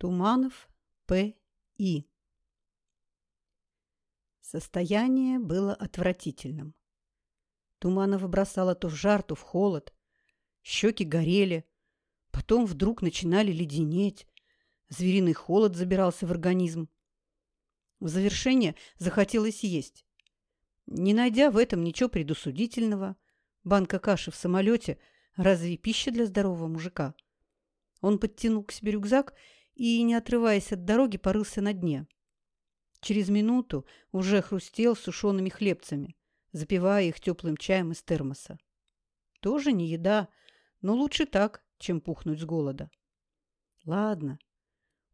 Туманов П.И. Состояние было отвратительным. Туманова бросала то в жар, то в холод. Щеки горели. Потом вдруг начинали леденеть. Звериный холод забирался в организм. В завершение захотелось есть. Не найдя в этом ничего предусудительного, банка каши в самолете – разве пища для здорового мужика? Он подтянул к себе рюкзак и, не отрываясь от дороги, порылся на дне. Через минуту уже хрустел сушеными хлебцами, запивая их теплым чаем из термоса. Тоже не еда, но лучше так, чем пухнуть с голода. Ладно,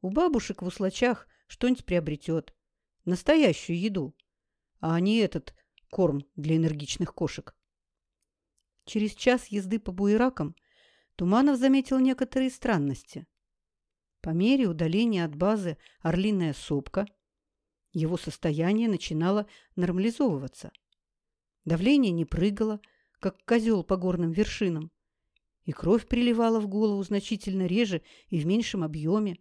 у бабушек в услачах что-нибудь приобретет. Настоящую еду, а не этот корм для энергичных кошек. Через час езды по буеракам Туманов заметил некоторые странности. По мере удаления от базы «Орлиная сопка» его состояние начинало нормализовываться. Давление не прыгало, как козел по горным вершинам, и кровь приливала в голову значительно реже и в меньшем объеме.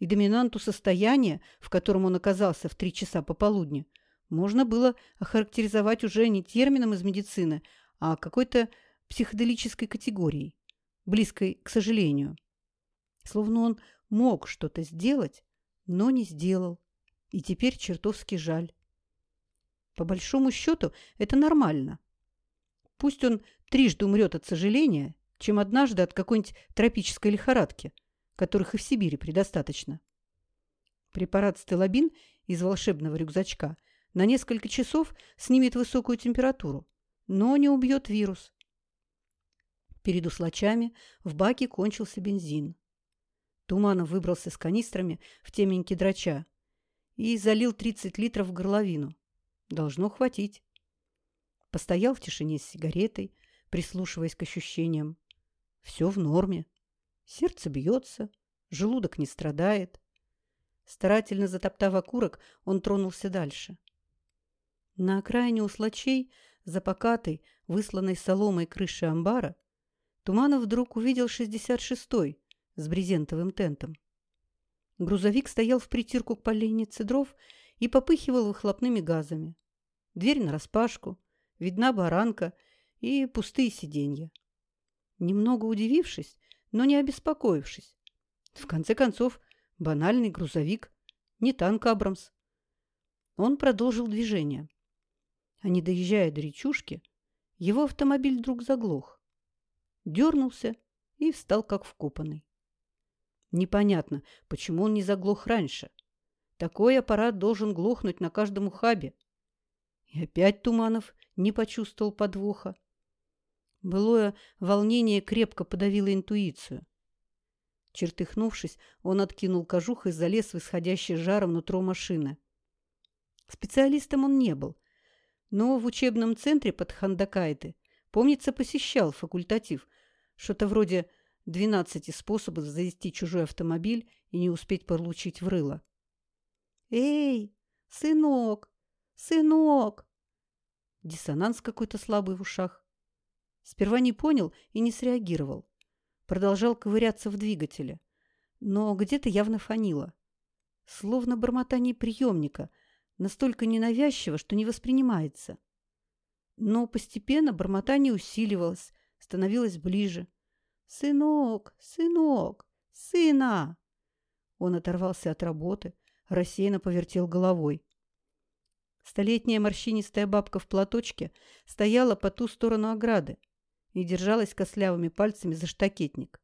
И доминанту состояния, в котором он оказался в три часа пополудни, можно было охарактеризовать уже не термином из медицины, а какой-то психоделической категорией, близкой к сожалению. Словно он мог что-то сделать, но не сделал. И теперь чертовски жаль. По большому счету, это нормально. Пусть он трижды умрет от сожаления, чем однажды от какой-нибудь тропической лихорадки, которых и в Сибири предостаточно. Препарат стелобин из волшебного рюкзачка на несколько часов снимет высокую температуру, но не убьет вирус. Перед услачами в баке кончился бензин. Туманов выбрался с канистрами в теменьки драча и залил 30 литров в горловину. Должно хватить. Постоял в тишине с сигаретой, прислушиваясь к ощущениям. Все в норме. Сердце бьется, желудок не страдает. Старательно затоптав окурок, он тронулся дальше. На окраине услачей, за покатой, высланной соломой крыши амбара, Туманов вдруг увидел 66-й, с брезентовым тентом. Грузовик стоял в притирку к поленнице дров и попыхивал выхлопными газами. Дверь нараспашку, видна баранка и пустые сиденья. Немного удивившись, но не обеспокоившись. В конце концов, банальный грузовик, не танк Абрамс. Он продолжил движение. А не доезжая до речушки, его автомобиль вдруг заглох. Дернулся и встал как вкопанный. Непонятно, почему он не заглох раньше. Такой аппарат должен глохнуть на каждом ухабе. И опять Туманов не почувствовал подвоха. Былое волнение крепко подавило интуицию. Чертыхнувшись, он откинул кожух и залез в исходящий жаром нутро машины. Специалистом он не был, но в учебном центре под Хандакайты, помнится, посещал факультатив, что-то вроде 12 способов завести чужой автомобиль и не успеть получить в рыло. «Эй, сынок! Сынок!» Диссонанс какой-то слабый в ушах. Сперва не понял и не среагировал. Продолжал ковыряться в двигателе. Но где-то явно фанило. Словно бормотание приемника, настолько ненавязчиво, что не воспринимается. Но постепенно бормотание усиливалось, становилось ближе. «Сынок! Сынок! Сына!» Он оторвался от работы, рассеянно повертел головой. Столетняя морщинистая бабка в платочке стояла по ту сторону ограды и держалась кослявыми пальцами за штакетник.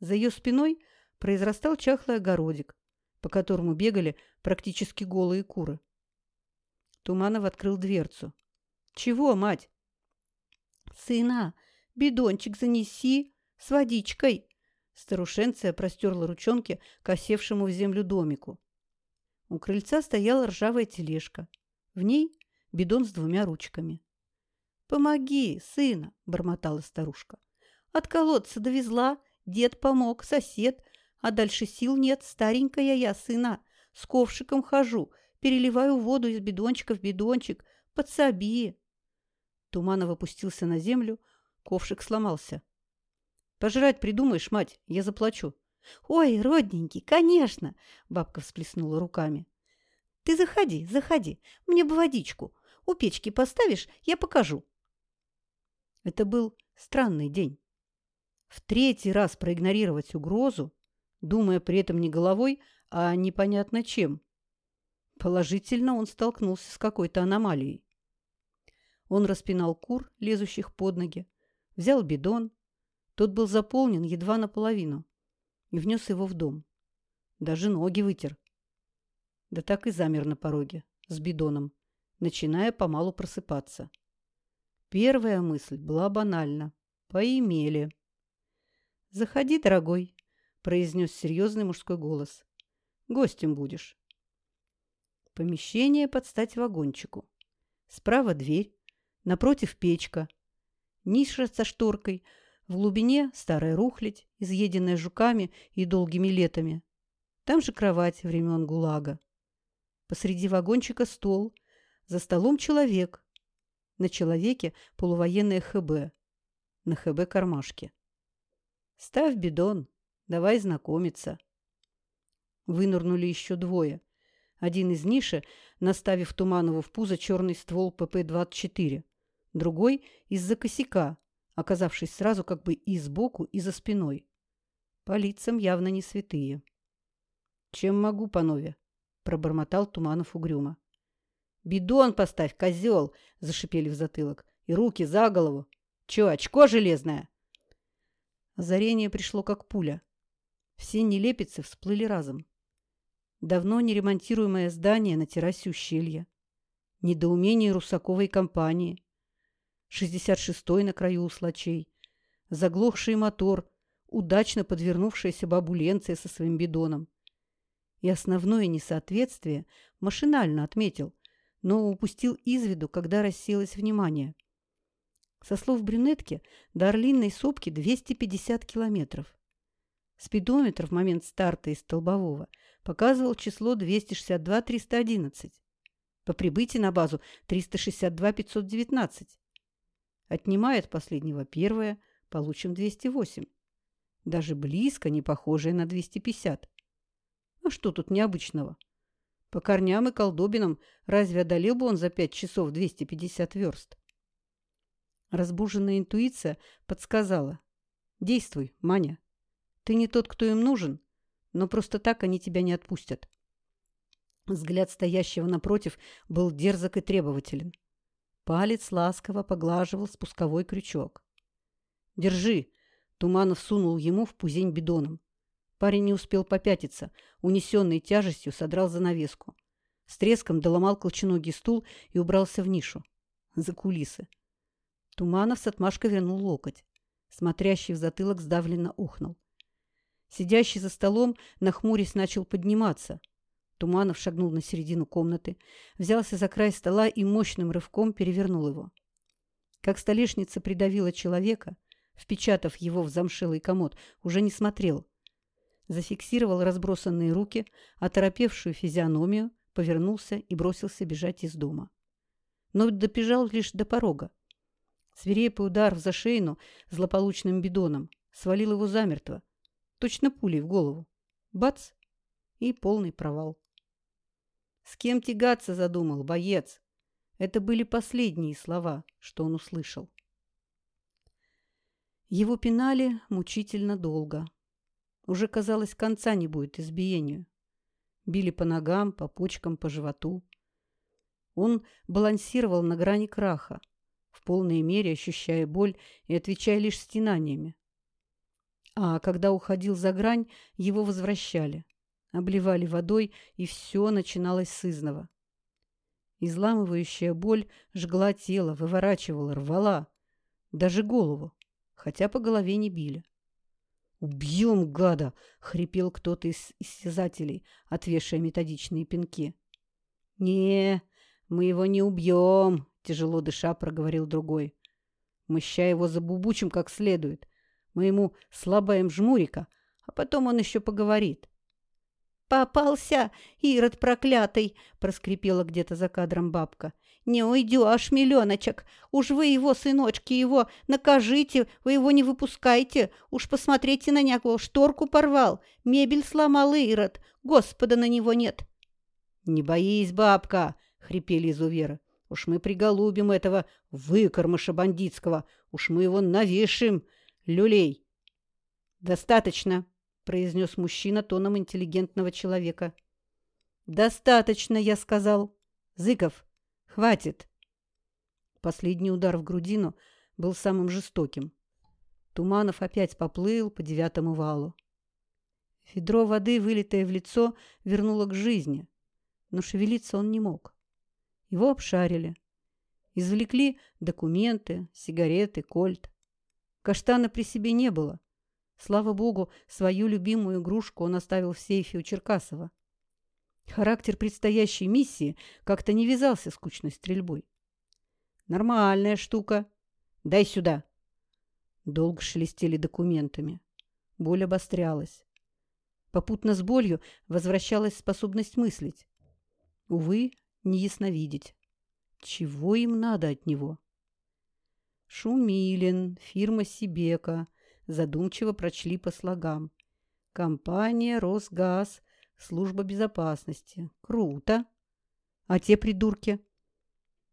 За ее спиной произрастал чахлый огородик, по которому бегали практически голые куры. Туманов открыл дверцу. «Чего, мать?» «Сына, Бидончик занеси с водичкой. Старушенция простерла ручонки к осевшему в землю домику. У крыльца стояла ржавая тележка. В ней бидон с двумя ручками. «Помоги, сына!» – бормотала старушка. «От колодца довезла, дед помог, сосед, а дальше сил нет, старенькая я, сына, с ковшиком хожу, переливаю воду из бидончика в бидончик, подсоби!» Туманов опустился на землю, Ковшик сломался. «Пожрать придумаешь, мать, я заплачу. «Ой, родненький, конечно!» – бабка всплеснула руками. «Ты заходи, заходи, мне бы водичку. У печки поставишь, я покажу». Это был странный день. В третий раз проигнорировать угрозу, думая при этом не головой, а непонятно чем. Положительно он столкнулся с какой-то аномалией. Он распинал кур, лезущих под ноги, взял бидон. Тот был заполнен едва наполовину и внес его в дом. Даже ноги вытер. Да так и замер на пороге с бидоном, начиная помалу просыпаться. Первая мысль была банальна. Поимели. «Заходи, дорогой», – произнес серьезный мужской голос. «Гостем будешь». Помещение под стать вагончику. Справа дверь, напротив печка. Ниша со шторкой, в глубине старая рухлядь, изъеденная жуками и долгими летами. Там же кровать времен ГУЛАГа. Посреди вагончика стол, за столом человек. На человеке полувоенное ХБ. На ХБ кармашки. «Ставь бидон, давай знакомиться». Вынырнули еще двое. Один из ниши, наставив Туманову в пузо черный ствол ПП-24. Другой – из-за косяка, оказавшись сразу как бы и сбоку, и за спиной. По лицам явно не святые. «Чем могу, панове?» – пробормотал Туманов угрюмо. «Бидон поставь, козел!» – зашипели в затылок. «И руки за голову! Че, очко железное?» Озарение пришло как пуля. Все нелепицы всплыли разом. Давно неремонтируемое здание на террасе ущелья. Недоумение Русаковой компании. 66-й на краю услачей, заглохший мотор, удачно подвернувшаяся бабу Ленция со своим бидоном. И основное несоответствие машинально отметил, но упустил из виду, когда рассеялось внимание. Со слов брюнетки, до Орлинной сопки 250 километров. Спидометр в момент старта из Столбового показывал число 262-311. По прибытии на базу 362-519. Отнимает последнего первое, получим 208. Даже близко не похожее на 250. А что тут необычного? По корням и колдобинам разве одолел бы он за пять часов 250 верст? Разбуженная интуиция подсказала. Действуй, Маня. Ты не тот, кто им нужен, но просто так они тебя не отпустят. Взгляд стоящего напротив был дерзок и требователен. Палец ласково поглаживал спусковой крючок. «Держи!» – Туманов сунул ему в пузень бидоном. Парень не успел попятиться, унесенный тяжестью содрал занавеску. С треском доломал колченогий стул и убрался в нишу. За кулисы. Туманов с отмашкой вернул локоть. Смотрящий в затылок сдавленно ухнул. Сидящий за столом, нахмурясь, начал подниматься – Туманов шагнул на середину комнаты, взялся за край стола и мощным рывком перевернул его. Как столешница придавила человека, впечатав его в замшелый комод, уже не смотрел. Зафиксировал разбросанные руки, оторопевшую физиономию, повернулся и бросился бежать из дома. Но добежал лишь до порога. Свирепый удар в зашейну злополучным бидоном свалил его замертво, точно пулей в голову. Бац! И полный провал. С кем тягаться задумал, боец? Это были последние слова, что он услышал. Его пинали мучительно долго. Уже, казалось, конца не будет избиению. Били по ногам, по почкам, по животу. Он балансировал на грани краха, в полной мере ощущая боль и отвечая лишь стенаниями. А когда уходил за грань, его возвращали обливали водой, и все начиналось с изного. Изламывающая боль жгла тело, выворачивала, рвала. Даже голову, хотя по голове не били. «Убьем, гада!» — хрипел кто-то из истязателей, отвешивая методичные пинки. «Не, мы его не убьем!» — тяжело дыша проговорил другой. «Мы ща его забубучим как следует. Мы ему слабаем жмурика, а потом он еще поговорит. «Попался, Ирод проклятый!» – проскрипела где-то за кадром бабка. «Не уйдешь, миллионочек! Уж вы его, сыночки, его накажите, вы его не выпускайте! Уж посмотрите на него, шторку порвал, мебель сломал Ирод, Господа на него нет!» «Не боись, бабка!» — хрипели изуверы. «Уж мы приголубим этого выкормыша бандитского, уж мы его навешим, люлей!» «Достаточно!» — произнес мужчина тоном интеллигентного человека. «Достаточно!» — я сказал. «Зыков, Хватит!» Последний удар в грудину был самым жестоким. Туманов опять поплыл по девятому валу. Ведро воды, вылитое в лицо, вернуло к жизни, но шевелиться он не мог. Его обшарили. Извлекли документы, сигареты, кольт. Каштана при себе не было. Слава богу, свою любимую игрушку он оставил в сейфе у Черкасова. Характер предстоящей миссии как-то не вязался с скучной стрельбой. «Нормальная штука. Дай сюда!» Долго шелестели документами. Боль обострялась. Попутно с болью возвращалась способность мыслить. Увы, не ясновидеть. Чего им надо от него? Шумилин, фирма Сибека, задумчиво прочли по слогам. Компания «Росгаз», Служба безопасности. Круто. А те придурки?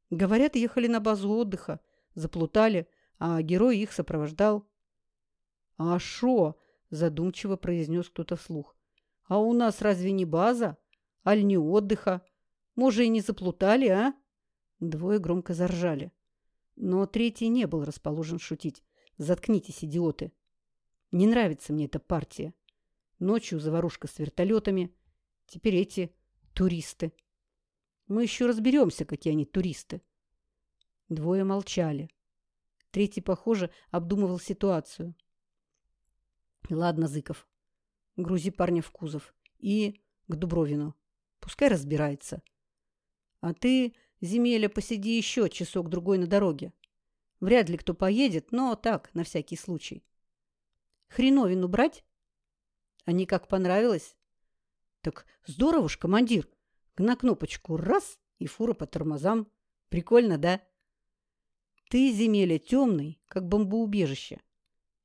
Говорят, ехали на базу отдыха, заплутали, а герой их сопровождал. А шо? Задумчиво произнес кто-то вслух. А у нас разве не база? Аль не отдыха? Может, и не заплутали, а? Двое громко заржали. Но третий не был расположен шутить. Заткнитесь, идиоты. Не нравится мне эта партия. Ночью заварушка с вертолетами. Теперь эти туристы. Мы еще разберемся, какие они туристы. Двое молчали. Третий, похоже, обдумывал ситуацию. Ладно, Зыков, грузи парня в кузов. И к Дубровину. Пускай разбирается. А ты, Земеля, посиди еще часок-другой на дороге. Вряд ли кто поедет, но так, на всякий случай. Хреновину брать? Они как понравилось? Так здорово ж, командир. На кнопочку раз и фура по тормозам. Прикольно, да? Ты, земеля, темный, как бомбоубежище.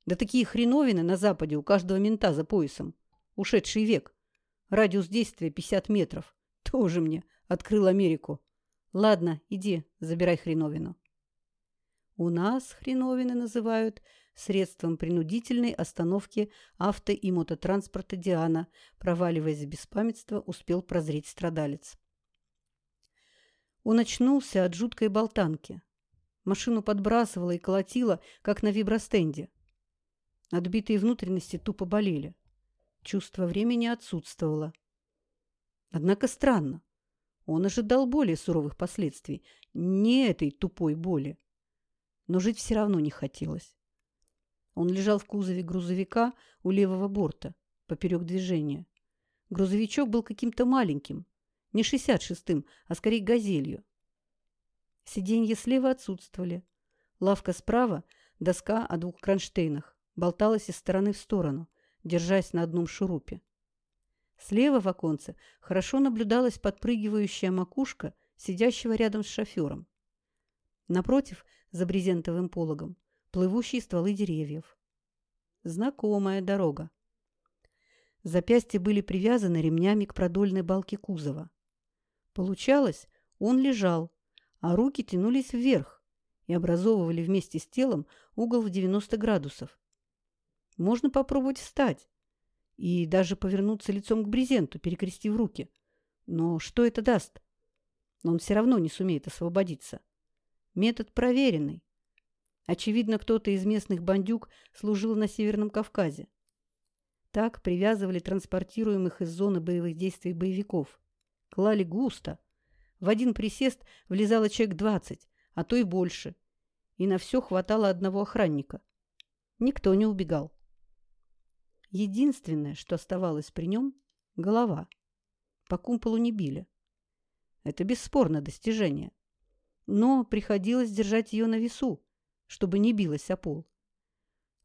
Да такие хреновины на западе у каждого мента за поясом. Ушедший век. Радиус действия 50 метров. Тоже мне открыл Америку. Ладно, иди, забирай хреновину. У нас хреновины называют средством принудительной остановки авто- и мототранспорта Диана, проваливаясь в беспамятство, успел прозреть страдалец. Он очнулся от жуткой болтанки. Машину подбрасывало и колотило, как на вибростенде. Отбитые внутренности тупо болели. Чувство времени отсутствовало. Однако странно. Он ожидал более суровых последствий, не этой тупой боли. Но жить все равно не хотелось. Он лежал в кузове грузовика у левого борта, поперек движения. Грузовичок был каким-то маленьким, не шестьдесят шестым, а скорее газелью. Сиденья слева отсутствовали. Лавка справа, доска о двух кронштейнах, болталась из стороны в сторону, держась на одном шурупе. Слева в оконце хорошо наблюдалась подпрыгивающая макушка сидящего рядом с шофером. Напротив, за брезентовым пологом, плывущие стволы деревьев. Знакомая дорога. Запястья были привязаны ремнями к продольной балке кузова. Получалось, он лежал, а руки тянулись вверх и образовывали вместе с телом угол в 90 градусов. Можно попробовать встать и даже повернуться лицом к брезенту, перекрестив руки. Но что это даст? Он все равно не сумеет освободиться. Метод проверенный. Очевидно, кто-то из местных бандюк служил на Северном Кавказе. Так привязывали транспортируемых из зоны боевых действий боевиков. Клали густо. В один присест влезало человек двадцать, а то и больше. И на все хватало одного охранника. Никто не убегал. Единственное, что оставалось при нем – голова. По кумполу не били. Это бесспорно достижение. Но приходилось держать ее на весу, чтобы не билась о пол.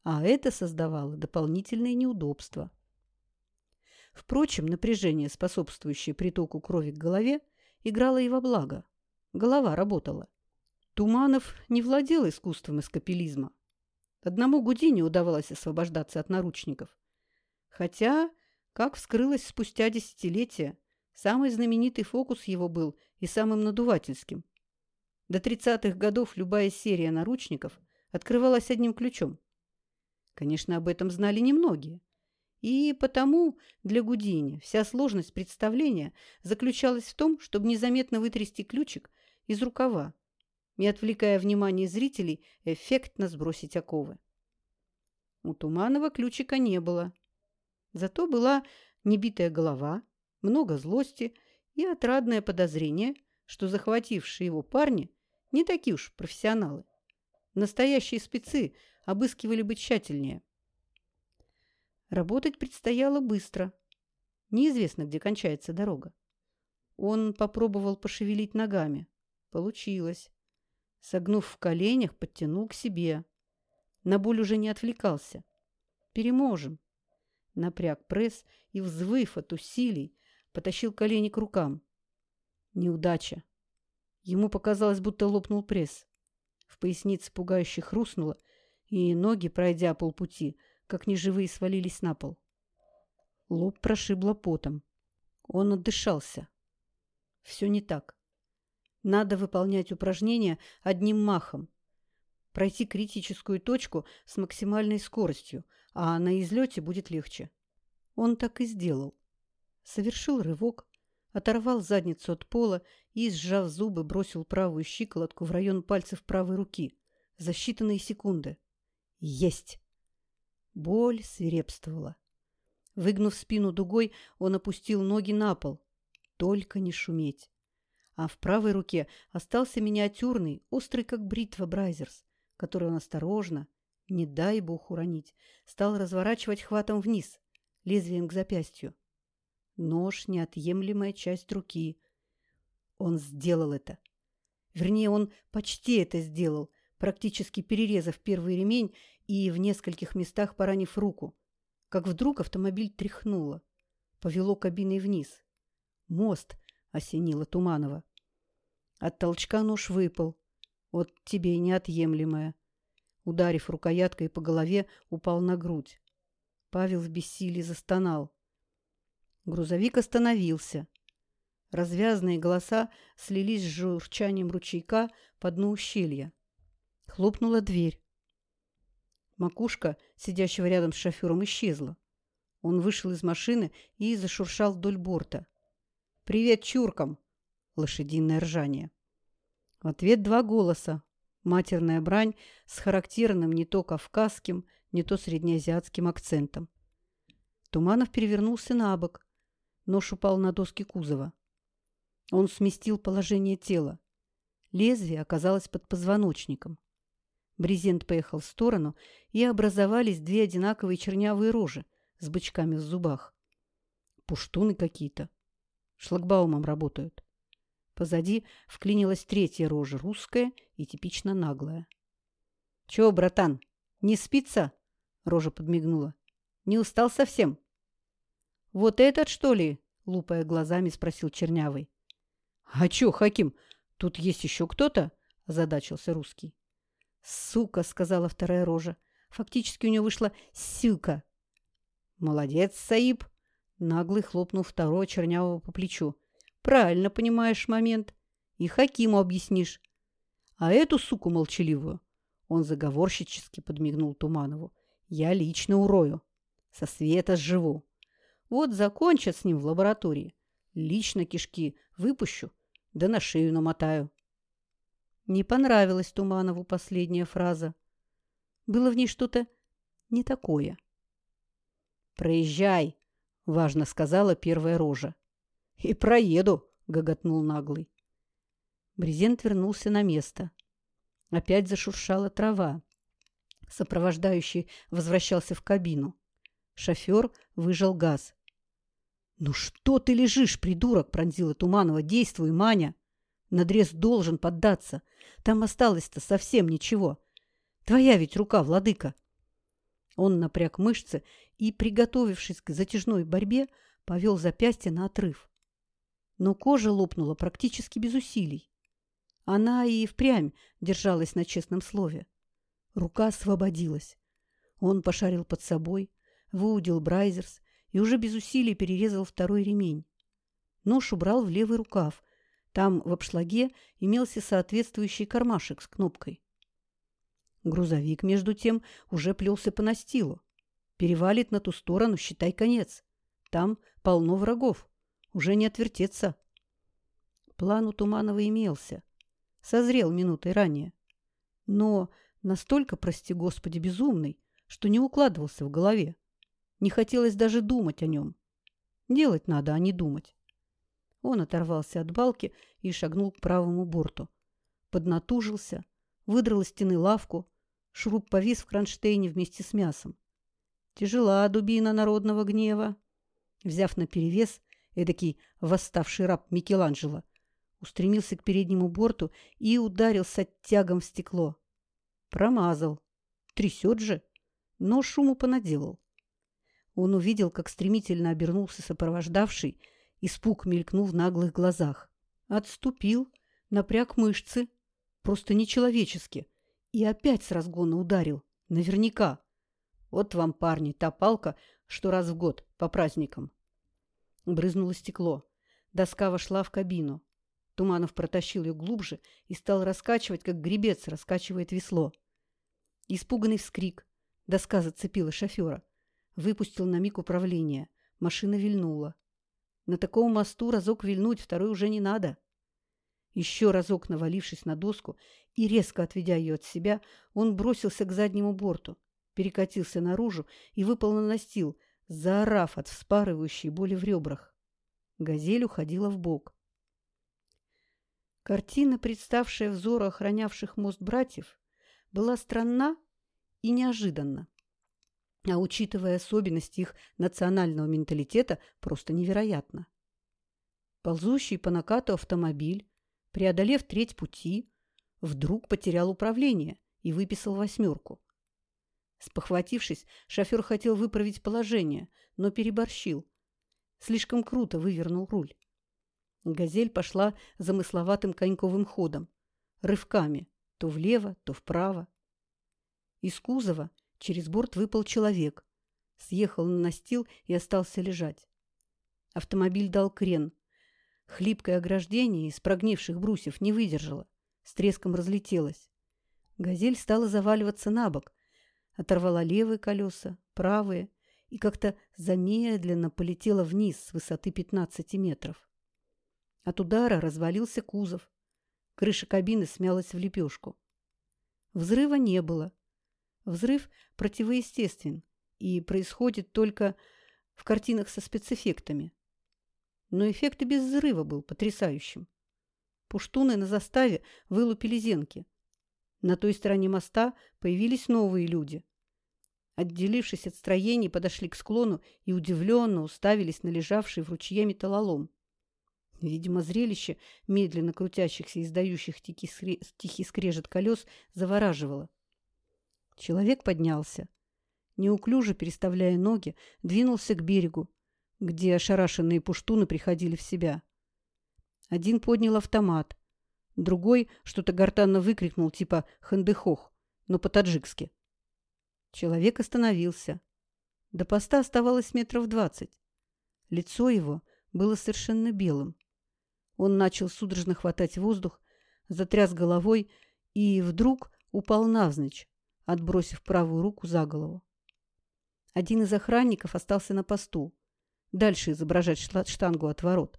А это создавало дополнительные неудобства. Впрочем, напряжение, способствующее притоку крови к голове, играло и во благо. Голова работала. Туманов не владел искусством эскапелизма. Одному Гудине удавалось освобождаться от наручников. Хотя, как вскрылось спустя десятилетия, самый знаменитый фокус его был и самым надувательским. До 30-х годов любая серия наручников открывалась одним ключом. Конечно, об этом знали немногие. И потому для Гудини вся сложность представления заключалась в том, чтобы незаметно вытрясти ключик из рукава и, отвлекая внимание зрителей, эффектно сбросить оковы. У Туманова ключика не было. Зато была небитая голова, много злости и отрадное подозрение, что захватившие его парни не такие уж профессионалы. Настоящие спецы обыскивали бы тщательнее. Работать предстояло быстро. Неизвестно, где кончается дорога. Он попробовал пошевелить ногами. Получилось. Согнув в коленях, подтянул к себе. На боль уже не отвлекался. Переможем. Напряг пресс и, взвыв от усилий, потащил колени к рукам. Неудача. Ему показалось, будто лопнул пресс. В пояснице пугающе хрустнуло, и ноги, пройдя полпути, как неживые свалились на пол. Лоб прошибло потом. Он отдышался. Все не так. Надо выполнять упражнения одним махом. Пройти критическую точку с максимальной скоростью, а на излете будет легче. Он так и сделал. Совершил рывок, оторвал задницу от пола и, сжав зубы, бросил правую щиколотку в район пальцев правой руки за считанные секунды. Есть! Боль свирепствовала. Выгнув спину дугой, он опустил ноги на пол. Только не шуметь а в правой руке остался миниатюрный, острый как бритва Брайзерс, который он осторожно, не дай бог уронить, стал разворачивать хватом вниз, лезвием к запястью. Нож – неотъемлемая часть руки. Он сделал это. Вернее, он почти это сделал, практически перерезав первый ремень и в нескольких местах поранив руку. Как вдруг автомобиль тряхнуло, повело кабиной вниз. Мост, осенила Туманова. От толчка нож выпал. Вот тебе и неотъемлемое. Ударив рукояткой по голове, упал на грудь. Павел в бессилии застонал. Грузовик остановился. Развязные голоса слились с журчанием ручейка по дну ущелья. Хлопнула дверь. Макушка, сидящего рядом с шофером, исчезла. Он вышел из машины и зашуршал вдоль борта. «Привет чуркам!» – лошадиное ржание. В ответ два голоса. Матерная брань с характерным не то кавказским, не то среднеазиатским акцентом. Туманов перевернулся на бок. Нож упал на доски кузова. Он сместил положение тела. Лезвие оказалось под позвоночником. Брезент поехал в сторону, и образовались две одинаковые чернявые рожи с бычками в зубах. Пуштуны какие-то. Шлагбаумом работают. Позади вклинилась третья рожа, русская и типично наглая. — Чего, братан, не спится? — рожа подмигнула. — Не устал совсем? — Вот этот, что ли? — лупая глазами, спросил Чернявый. — А чё, Хаким, тут есть еще кто-то? — озадачился русский. — Сука, — сказала вторая рожа. Фактически у нее вышла «сюка». «Молодец, Саиб!» Наглый хлопнул второго чернявого по плечу. «Правильно понимаешь момент. И Хакиму объяснишь. А эту суку молчаливую...» Он заговорщически подмигнул Туманову. «Я лично урою. Со света сживу. Вот закончат с ним в лаборатории. Лично кишки выпущу, да на шею намотаю». Не понравилась Туманову последняя фраза. Было в ней что-то не такое. «Проезжай!» — важно сказала первая рожа. «И проеду!» — гоготнул наглый. Брезент вернулся на место. Опять зашуршала трава. Сопровождающий возвращался в кабину. Шофер выжал газ. «Ну что ты лежишь, придурок?» — пронзила Туманова. «Действуй, Маня! Надрез должен поддаться. Там осталось-то совсем ничего. Твоя ведь рука, владыка!» Он напряг мышцы и, приготовившись к затяжной борьбе, повел запястье на отрыв. Но кожа лопнула практически без усилий. Она и впрямь держалась на честном слове. Рука освободилась. Он пошарил под собой, выудил Брайзерс и уже без усилий перерезал второй ремень. Нож убрал в левый рукав. Там в обшлаге имелся соответствующий кармашек с кнопкой. Грузовик, между тем, уже плелся по настилу. Перевалит на ту сторону, считай конец. Там полно врагов. Уже не отвертеться. План у Туманова имелся. Созрел минутой ранее. Но настолько, прости господи, безумный, что не укладывался в голове. Не хотелось даже думать о нем. Делать надо, а не думать. Он оторвался от балки и шагнул к правому борту. Поднатужился, выдрал из стены лавку, шуруп повис в кронштейне вместе с мясом. Тяжела дубина народного гнева. Взяв на перевес эдакий восставший раб Микеланджело, устремился к переднему борту и ударил с оттягом в стекло. Промазал. Трясет же. Но шуму понаделал. Он увидел, как стремительно обернулся сопровождавший, испуг мелькнул в наглых глазах. Отступил, напряг мышцы, просто нечеловечески, и опять с разгона ударил. Наверняка. Вот вам, парни, та палка, что раз в год, по праздникам. Брызнуло стекло. Доска вошла в кабину. Туманов протащил ее глубже и стал раскачивать, как гребец раскачивает весло. Испуганный вскрик. Доска зацепила шофера. Выпустил на миг управление. Машина вильнула. На таком мосту разок вильнуть, второй уже не надо. Еще разок навалившись на доску и резко отведя ее от себя, он бросился к заднему борту, перекатился наружу и выпал на настил, заорав от вспарывающей боли в ребрах. Газель уходила в бок. Картина, представшая взору охранявших мост братьев, была странна и неожиданна а учитывая особенности их национального менталитета, просто невероятно. Ползущий по накату автомобиль, преодолев треть пути, вдруг потерял управление и выписал восьмерку. Спохватившись, шофер хотел выправить положение, но переборщил. Слишком круто вывернул руль. «Газель» пошла замысловатым коньковым ходом, рывками, то влево, то вправо. Из кузова Через борт выпал человек. Съехал на настил и остался лежать. Автомобиль дал крен. Хлипкое ограждение из прогнивших брусьев не выдержало. С треском разлетелось. Газель стала заваливаться на бок. Оторвала левые колеса, правые, и как-то замедленно полетела вниз с высоты 15 метров. От удара развалился кузов. Крыша кабины смялась в лепешку. Взрыва не было. Взрыв противоестествен и происходит только в картинах со спецэффектами. Но эффект и без взрыва был потрясающим. Пуштуны на заставе вылупили зенки. На той стороне моста появились новые люди. Отделившись от строений, подошли к склону и удивленно уставились на лежавший в ручье металлолом. Видимо, зрелище медленно крутящихся и издающих тихий скрежет колес завораживало. Человек поднялся. Неуклюже переставляя ноги, двинулся к берегу, где ошарашенные пуштуны приходили в себя. Один поднял автомат, другой что-то гортанно выкрикнул, типа «хандыхох», но по-таджикски. Человек остановился. До поста оставалось метров двадцать. Лицо его было совершенно белым. Он начал судорожно хватать воздух, затряс головой и вдруг упал навзничь, отбросив правую руку за голову. Один из охранников остался на посту, дальше изображать штангу от ворот.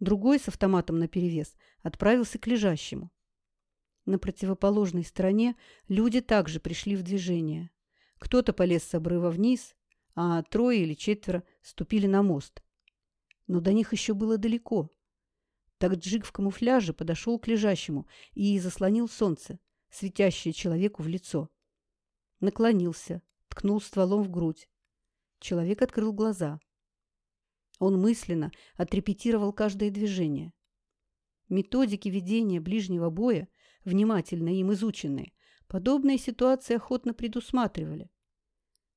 Другой с автоматом наперевес отправился к лежащему. На противоположной стороне люди также пришли в движение. Кто-то полез с обрыва вниз, а трое или четверо ступили на мост. Но до них еще было далеко. Так Джик в камуфляже подошел к лежащему и заслонил солнце, светящее человеку в лицо. Наклонился, ткнул стволом в грудь. Человек открыл глаза. Он мысленно отрепетировал каждое движение. Методики ведения ближнего боя, внимательно им изученные, подобные ситуации охотно предусматривали.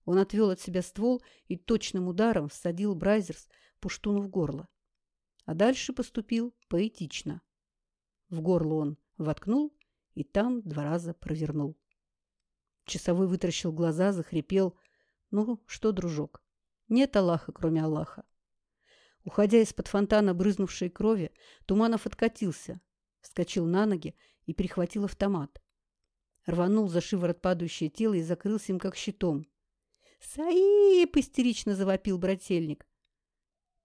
Он отвел от себя ствол и точным ударом всадил Брайзерс пуштуну в горло. А дальше поступил поэтично. В горло он воткнул и там два раза провернул. Часовой вытаращил глаза, захрипел. «Ну что, дружок, нет Аллаха, кроме Аллаха». Уходя из-под фонтана брызнувшей крови, Туманов откатился, вскочил на ноги и перехватил автомат. Рванул за шиворот падающее тело и закрылся им как щитом. «Саиб!» – истерично завопил брательник.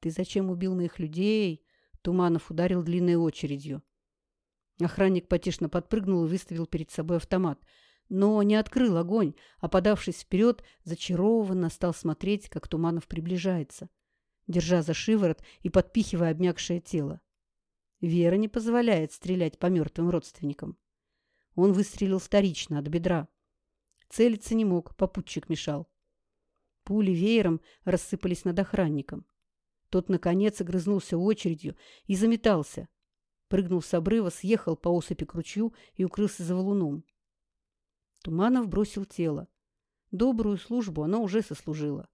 «Ты зачем убил моих людей?» Туманов ударил длинной очередью. Охранник потешно подпрыгнул и выставил перед собой автомат, но не открыл огонь, а, подавшись вперед, зачарованно стал смотреть, как Туманов приближается, держа за шиворот и подпихивая обмякшее тело. Вера не позволяет стрелять по мертвым родственникам. Он выстрелил вторично, от бедра. Целиться не мог, попутчик мешал. Пули веером рассыпались над охранником. Тот, наконец, огрызнулся очередью и заметался. Прыгнул с обрыва, съехал по осыпи к ручью и укрылся за валуном. Туманов бросил тело. Добрую службу она уже сослужила.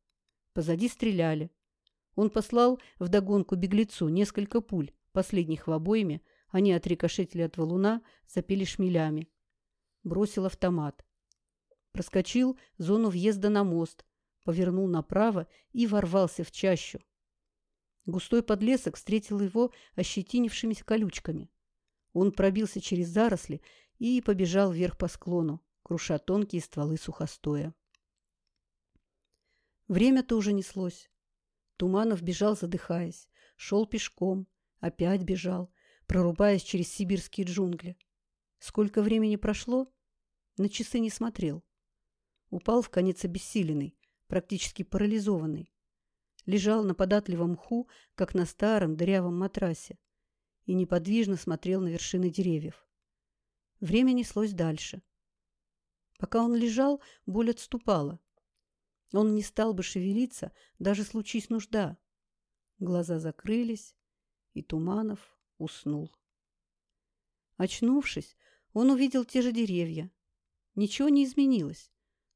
Позади стреляли. Он послал вдогонку беглецу несколько пуль, последних в обойме, они отрикошетили от валуна, запели шмелями. Бросил автомат. Проскочил зону въезда на мост, повернул направо и ворвался в чащу. Густой подлесок встретил его ощетинившимися колючками. Он пробился через заросли и побежал вверх по склону, круша тонкие стволы сухостоя. Время-то уже неслось. Туманов бежал, задыхаясь, шел пешком, опять бежал, прорубаясь через сибирские джунгли. Сколько времени прошло? На часы не смотрел. Упал в конец обессиленный, практически парализованный. Лежал на податливом мху, как на старом дырявом матрасе, и неподвижно смотрел на вершины деревьев. Время неслось дальше. Пока он лежал, боль отступала. Он не стал бы шевелиться, даже случись нужда. Глаза закрылись, и Туманов уснул. Очнувшись, он увидел те же деревья. Ничего не изменилось,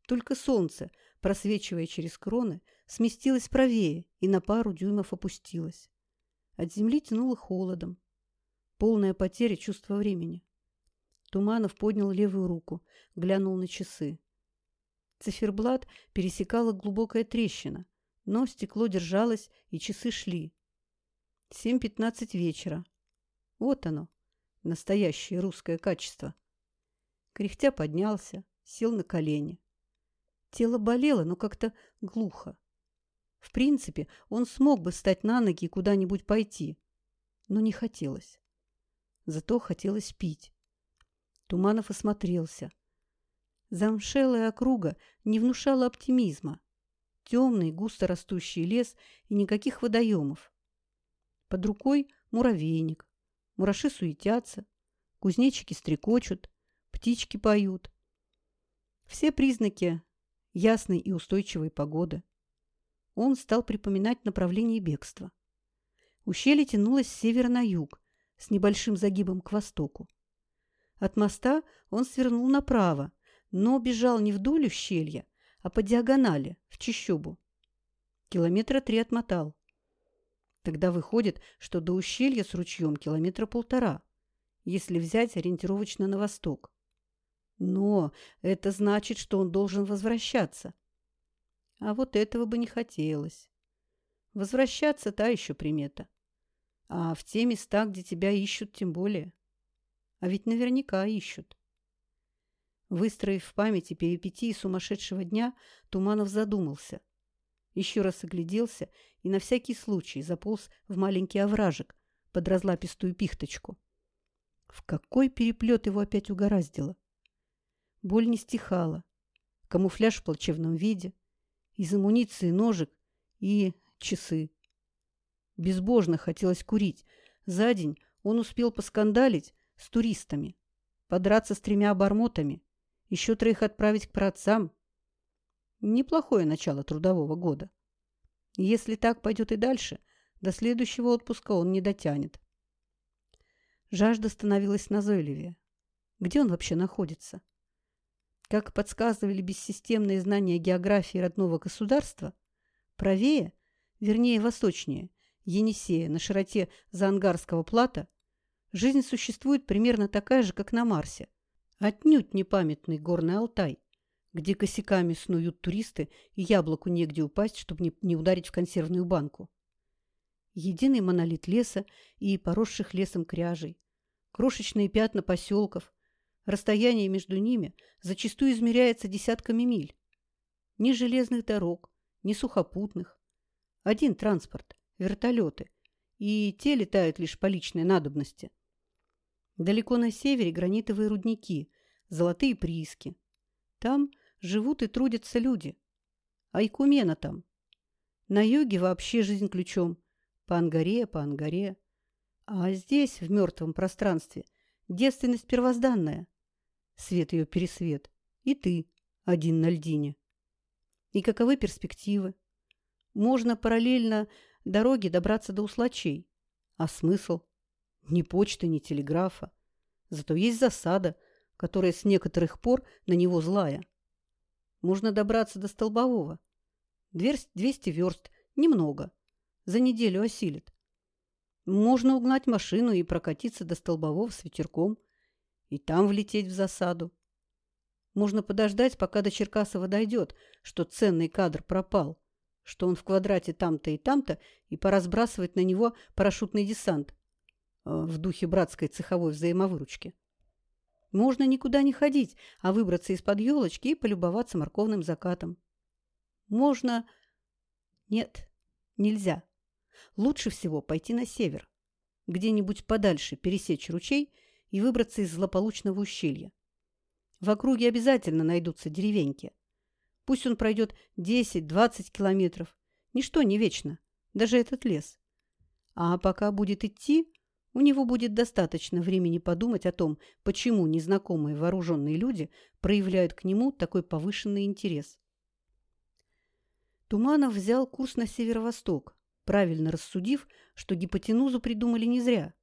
только солнце просвечивая через кроны, сместилась правее и на пару дюймов опустилась. От земли тянуло холодом. Полная потеря чувства времени. Туманов поднял левую руку, глянул на часы. Циферблат пересекала глубокая трещина, но стекло держалось, и часы шли. Семь пятнадцать вечера. Вот оно, настоящее русское качество. Кряхтя поднялся, сел на колени. Тело болело, но как-то глухо. В принципе, он смог бы встать на ноги и куда-нибудь пойти, но не хотелось. Зато хотелось пить. Туманов осмотрелся. Замшелая округа не внушала оптимизма. Темный, густо растущий лес и никаких водоемов. Под рукой муравейник. Мураши суетятся, кузнечики стрекочут, птички поют. Все признаки ясной и устойчивой погоды. Он стал припоминать направление бегства. Ущелье тянулось с севера на юг, с небольшим загибом к востоку. От моста он свернул направо, но бежал не вдоль ущелья, а по диагонали, в чащобу. Километра три отмотал. Тогда выходит, что до ущелья с ручьем километра полтора, если взять ориентировочно на восток. Но это значит, что он должен возвращаться. А вот этого бы не хотелось. Возвращаться – та еще примета. А в те места, где тебя ищут, тем более. А ведь наверняка ищут. Выстроив в памяти перипетии сумасшедшего дня, Туманов задумался. Еще раз огляделся и на всякий случай заполз в маленький овражек под разлапистую пихточку. В какой переплет его опять угораздило? Боль не стихала. Камуфляж в плачевном виде. Из амуниции ножик и часы. Безбожно хотелось курить. За день он успел поскандалить с туристами, подраться с тремя обормотами, еще троих отправить к праотцам. Неплохое начало трудового года. Если так пойдет и дальше, до следующего отпуска он не дотянет. Жажда становилась назойливее. Где он вообще находится? Как подсказывали бессистемные знания географии родного государства, правее, вернее восточнее, Енисея на широте Заангарского плата, Жизнь существует примерно такая же, как на Марсе. Отнюдь не памятный горный Алтай, где косяками снуют туристы и яблоку негде упасть, чтобы не, ударить в консервную банку. Единый монолит леса и поросших лесом кряжей, крошечные пятна поселков, расстояние между ними зачастую измеряется десятками миль. Ни железных дорог, ни сухопутных. Один транспорт – вертолеты, и те летают лишь по личной надобности. Далеко на севере гранитовые рудники, золотые прииски. Там живут и трудятся люди. А Икумена там. На юге вообще жизнь ключом. По Ангаре, по Ангаре. А здесь, в мертвом пространстве, девственность первозданная. Свет ее пересвет. И ты один на льдине. И каковы перспективы? Можно параллельно дороге добраться до услачей. А смысл? Ни почты, ни телеграфа. Зато есть засада, которая с некоторых пор на него злая. Можно добраться до Столбового. Двести верст. Немного. За неделю осилит. Можно угнать машину и прокатиться до Столбового с ветерком. И там влететь в засаду. Можно подождать, пока до Черкасова дойдет, что ценный кадр пропал, что он в квадрате там-то и там-то, и пора сбрасывать на него парашютный десант в духе братской цеховой взаимовыручки. Можно никуда не ходить, а выбраться из-под елочки и полюбоваться морковным закатом. Можно... Нет, нельзя. Лучше всего пойти на север, где-нибудь подальше пересечь ручей и выбраться из злополучного ущелья. В округе обязательно найдутся деревеньки. Пусть он пройдет 10-20 километров. Ничто не вечно, даже этот лес. А пока будет идти, у него будет достаточно времени подумать о том, почему незнакомые вооруженные люди проявляют к нему такой повышенный интерес. Туманов взял курс на северо-восток, правильно рассудив, что гипотенузу придумали не зря.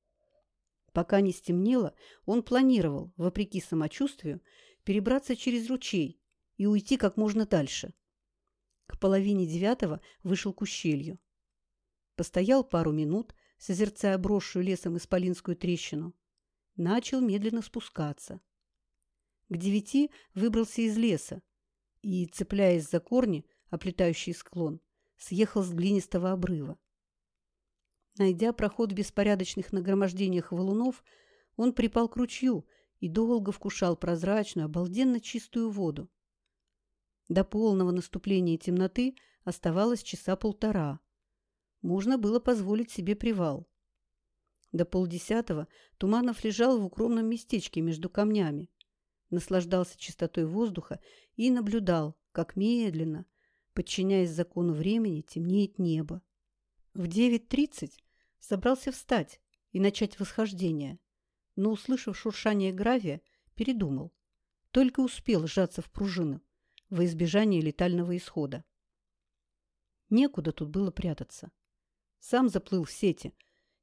Пока не стемнело, он планировал, вопреки самочувствию, перебраться через ручей и уйти как можно дальше. К половине девятого вышел к ущелью. Постоял пару минут, созерцая брошенную лесом исполинскую трещину. Начал медленно спускаться. К девяти выбрался из леса и, цепляясь за корни, оплетающий склон, съехал с глинистого обрыва. Найдя проход в беспорядочных нагромождениях валунов, он припал к ручью и долго вкушал прозрачную, обалденно чистую воду. До полного наступления темноты оставалось часа полтора. Можно было позволить себе привал. До полдесятого Туманов лежал в укромном местечке между камнями, наслаждался чистотой воздуха и наблюдал, как медленно, подчиняясь закону времени, темнеет небо. В девять тридцать собрался встать и начать восхождение, но, услышав шуршание гравия, передумал. Только успел сжаться в пружину во избежание летального исхода. Некуда тут было прятаться. Сам заплыл в сети.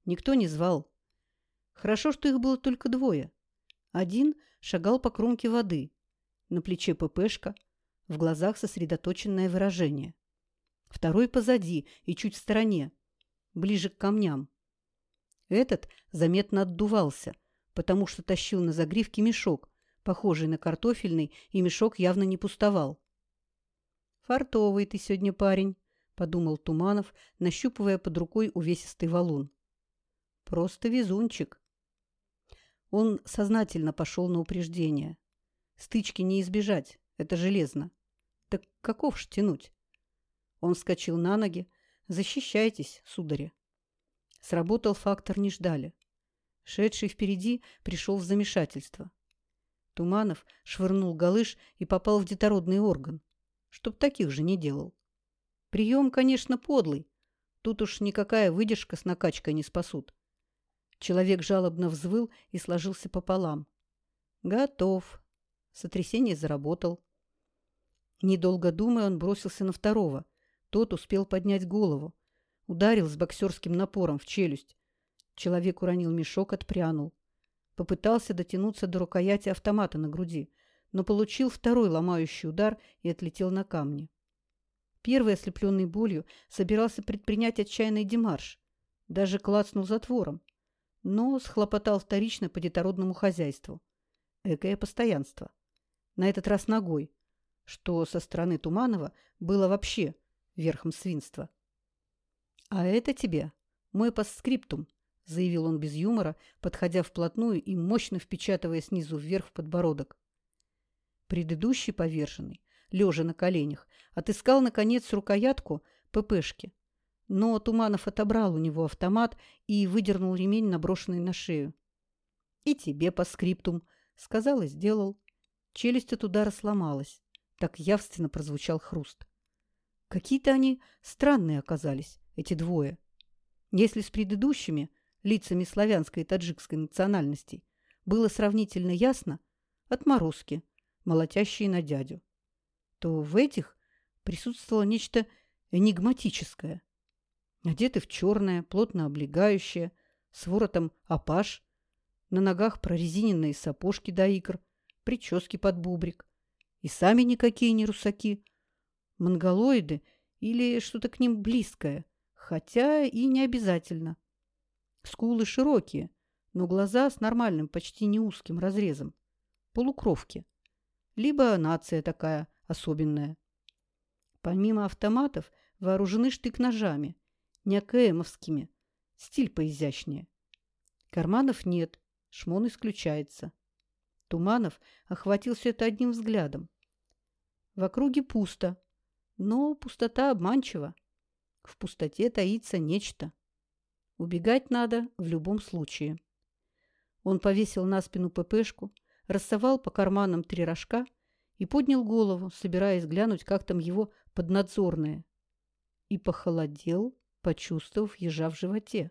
Никто не звал. Хорошо, что их было только двое. Один шагал по кромке воды. На плече ППшка, в глазах сосредоточенное выражение. Второй позади и чуть в стороне, ближе к камням. Этот заметно отдувался, потому что тащил на загривке мешок, похожий на картофельный, и мешок явно не пустовал. «Фартовый ты сегодня парень», — подумал Туманов, нащупывая под рукой увесистый валун. «Просто везунчик». Он сознательно пошел на упреждение. Стычки не избежать, это железно. Так каков ж тянуть? Он вскочил на ноги, Защищайтесь, судари. Сработал фактор не ждали. Шедший впереди пришел в замешательство. Туманов швырнул галыш и попал в детородный орган, чтоб таких же не делал. Прием, конечно, подлый. Тут уж никакая выдержка с накачкой не спасут. Человек жалобно взвыл и сложился пополам. Готов. Сотрясение заработал. Недолго думая, он бросился на второго, тот успел поднять голову. Ударил с боксерским напором в челюсть. Человек уронил мешок, отпрянул. Попытался дотянуться до рукояти автомата на груди, но получил второй ломающий удар и отлетел на камни. Первый, ослепленный болью, собирался предпринять отчаянный демарш. Даже клацнул затвором. но схлопотал вторично по детородному хозяйству. Экое постоянство. На этот раз ногой, что со стороны Туманова было вообще верхом свинства. «А это тебе мой постскриптум», – заявил он без юмора, подходя вплотную и мощно впечатывая снизу вверх в подбородок. Предыдущий поверженный, лежа на коленях, отыскал, наконец, рукоятку ППшки, но Туманов отобрал у него автомат и выдернул ремень, наброшенный на шею. «И тебе по скриптум», — сказал и сделал. Челюсть от удара сломалась. Так явственно прозвучал хруст. Какие-то они странные оказались, эти двое. Если с предыдущими, лицами славянской и таджикской национальностей, было сравнительно ясно, отморозки, молотящие на дядю, то в этих присутствовало нечто энигматическое. Одеты в черное, плотно облегающее, с воротом апаш, на ногах прорезиненные сапожки до икр, прически под бубрик. И сами никакие не русаки. Монголоиды или что-то к ним близкое, хотя и не обязательно. Скулы широкие, но глаза с нормальным, почти не узким разрезом. Полукровки. Либо нация такая особенная. Помимо автоматов вооружены штык-ножами, не АКМовскими, стиль поизящнее. Карманов нет, шмон исключается. Туманов охватил все это одним взглядом. В округе пусто, но пустота обманчива. В пустоте таится нечто. Убегать надо в любом случае. Он повесил на спину ППшку, рассовал по карманам три рожка и поднял голову, собираясь глянуть, как там его поднадзорные. И похолодел, почувствовав ежа в животе.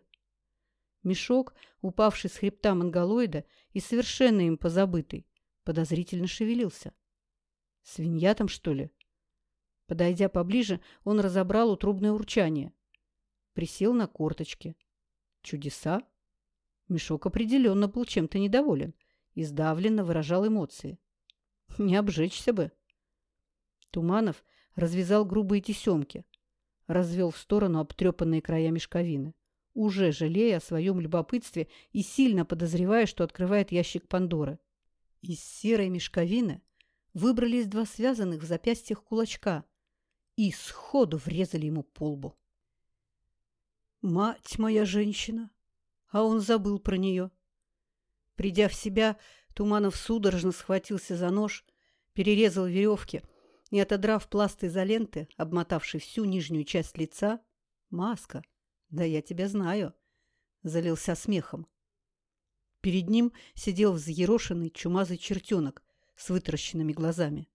Мешок, упавший с хребта монголоида и совершенно им позабытый, подозрительно шевелился. Свинья там, что ли? Подойдя поближе, он разобрал утробное урчание. Присел на корточки. Чудеса? Мешок определенно был чем-то недоволен и сдавленно выражал эмоции. Не обжечься бы. Туманов развязал грубые тесемки, развел в сторону обтрепанные края мешковины, уже жалея о своем любопытстве и сильно подозревая, что открывает ящик Пандоры. Из серой мешковины выбрались два связанных в запястьях кулачка и сходу врезали ему по лбу. «Мать моя женщина!» А он забыл про нее. Придя в себя, Туманов судорожно схватился за нож, перерезал веревки и, отодрав пласт изоленты, обмотавший всю нижнюю часть лица, маска, да я тебя знаю, залился смехом. Перед ним сидел взъерошенный чумазый чертенок с вытаращенными глазами.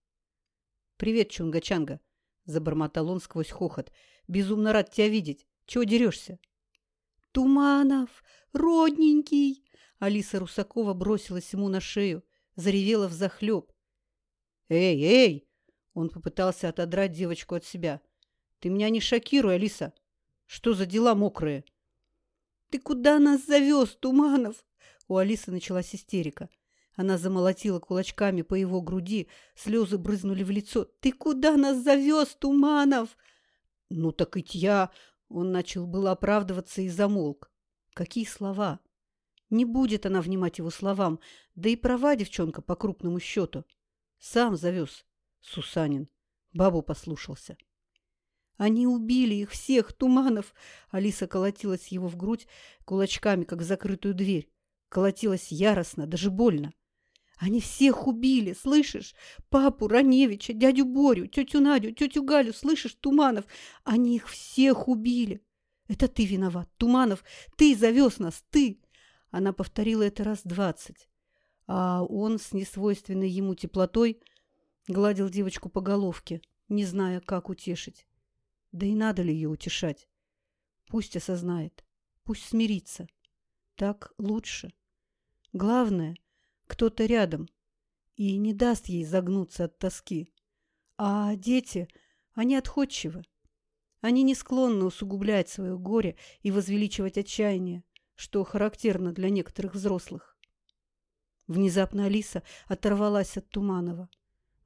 «Привет, Чунга-Чанга!» — забормотал он сквозь хохот. «Безумно рад тебя видеть. Чего дерешься?» «Туманов! Родненький!» Алиса Русакова бросилась ему на шею, заревела взахлеб. «Эй, эй!» Он попытался отодрать девочку от себя. «Ты меня не шокируй, Алиса! Что за дела мокрые?» «Ты куда нас завез, Туманов?» У Алисы началась истерика. Она замолотила кулачками по его груди, слезы брызнули в лицо. «Ты куда нас завез, Туманов?» «Ну так ведь я...» Он начал было оправдываться и замолк. Какие слова! Не будет она внимать его словам, да и права девчонка по крупному счету. Сам завез. Сусанин. Бабу послушался. Они убили их всех, Туманов. Алиса колотилась его в грудь кулачками, как в закрытую дверь. Колотилась яростно, даже больно. Они всех убили, слышишь? Папу Раневича, дядю Борю, тетю Надю, тетю Галю, слышишь, Туманов? Они их всех убили. Это ты виноват, Туманов. Ты завез нас, ты. Она повторила это раз двадцать. А он с несвойственной ему теплотой гладил девочку по головке, не зная, как утешить. Да и надо ли ее утешать? Пусть осознает, пусть смирится. Так лучше. Главное, кто-то рядом и не даст ей загнуться от тоски. А дети, они отходчивы. Они не склонны усугублять свое горе и возвеличивать отчаяние что характерно для некоторых взрослых. Внезапно Алиса оторвалась от Туманова.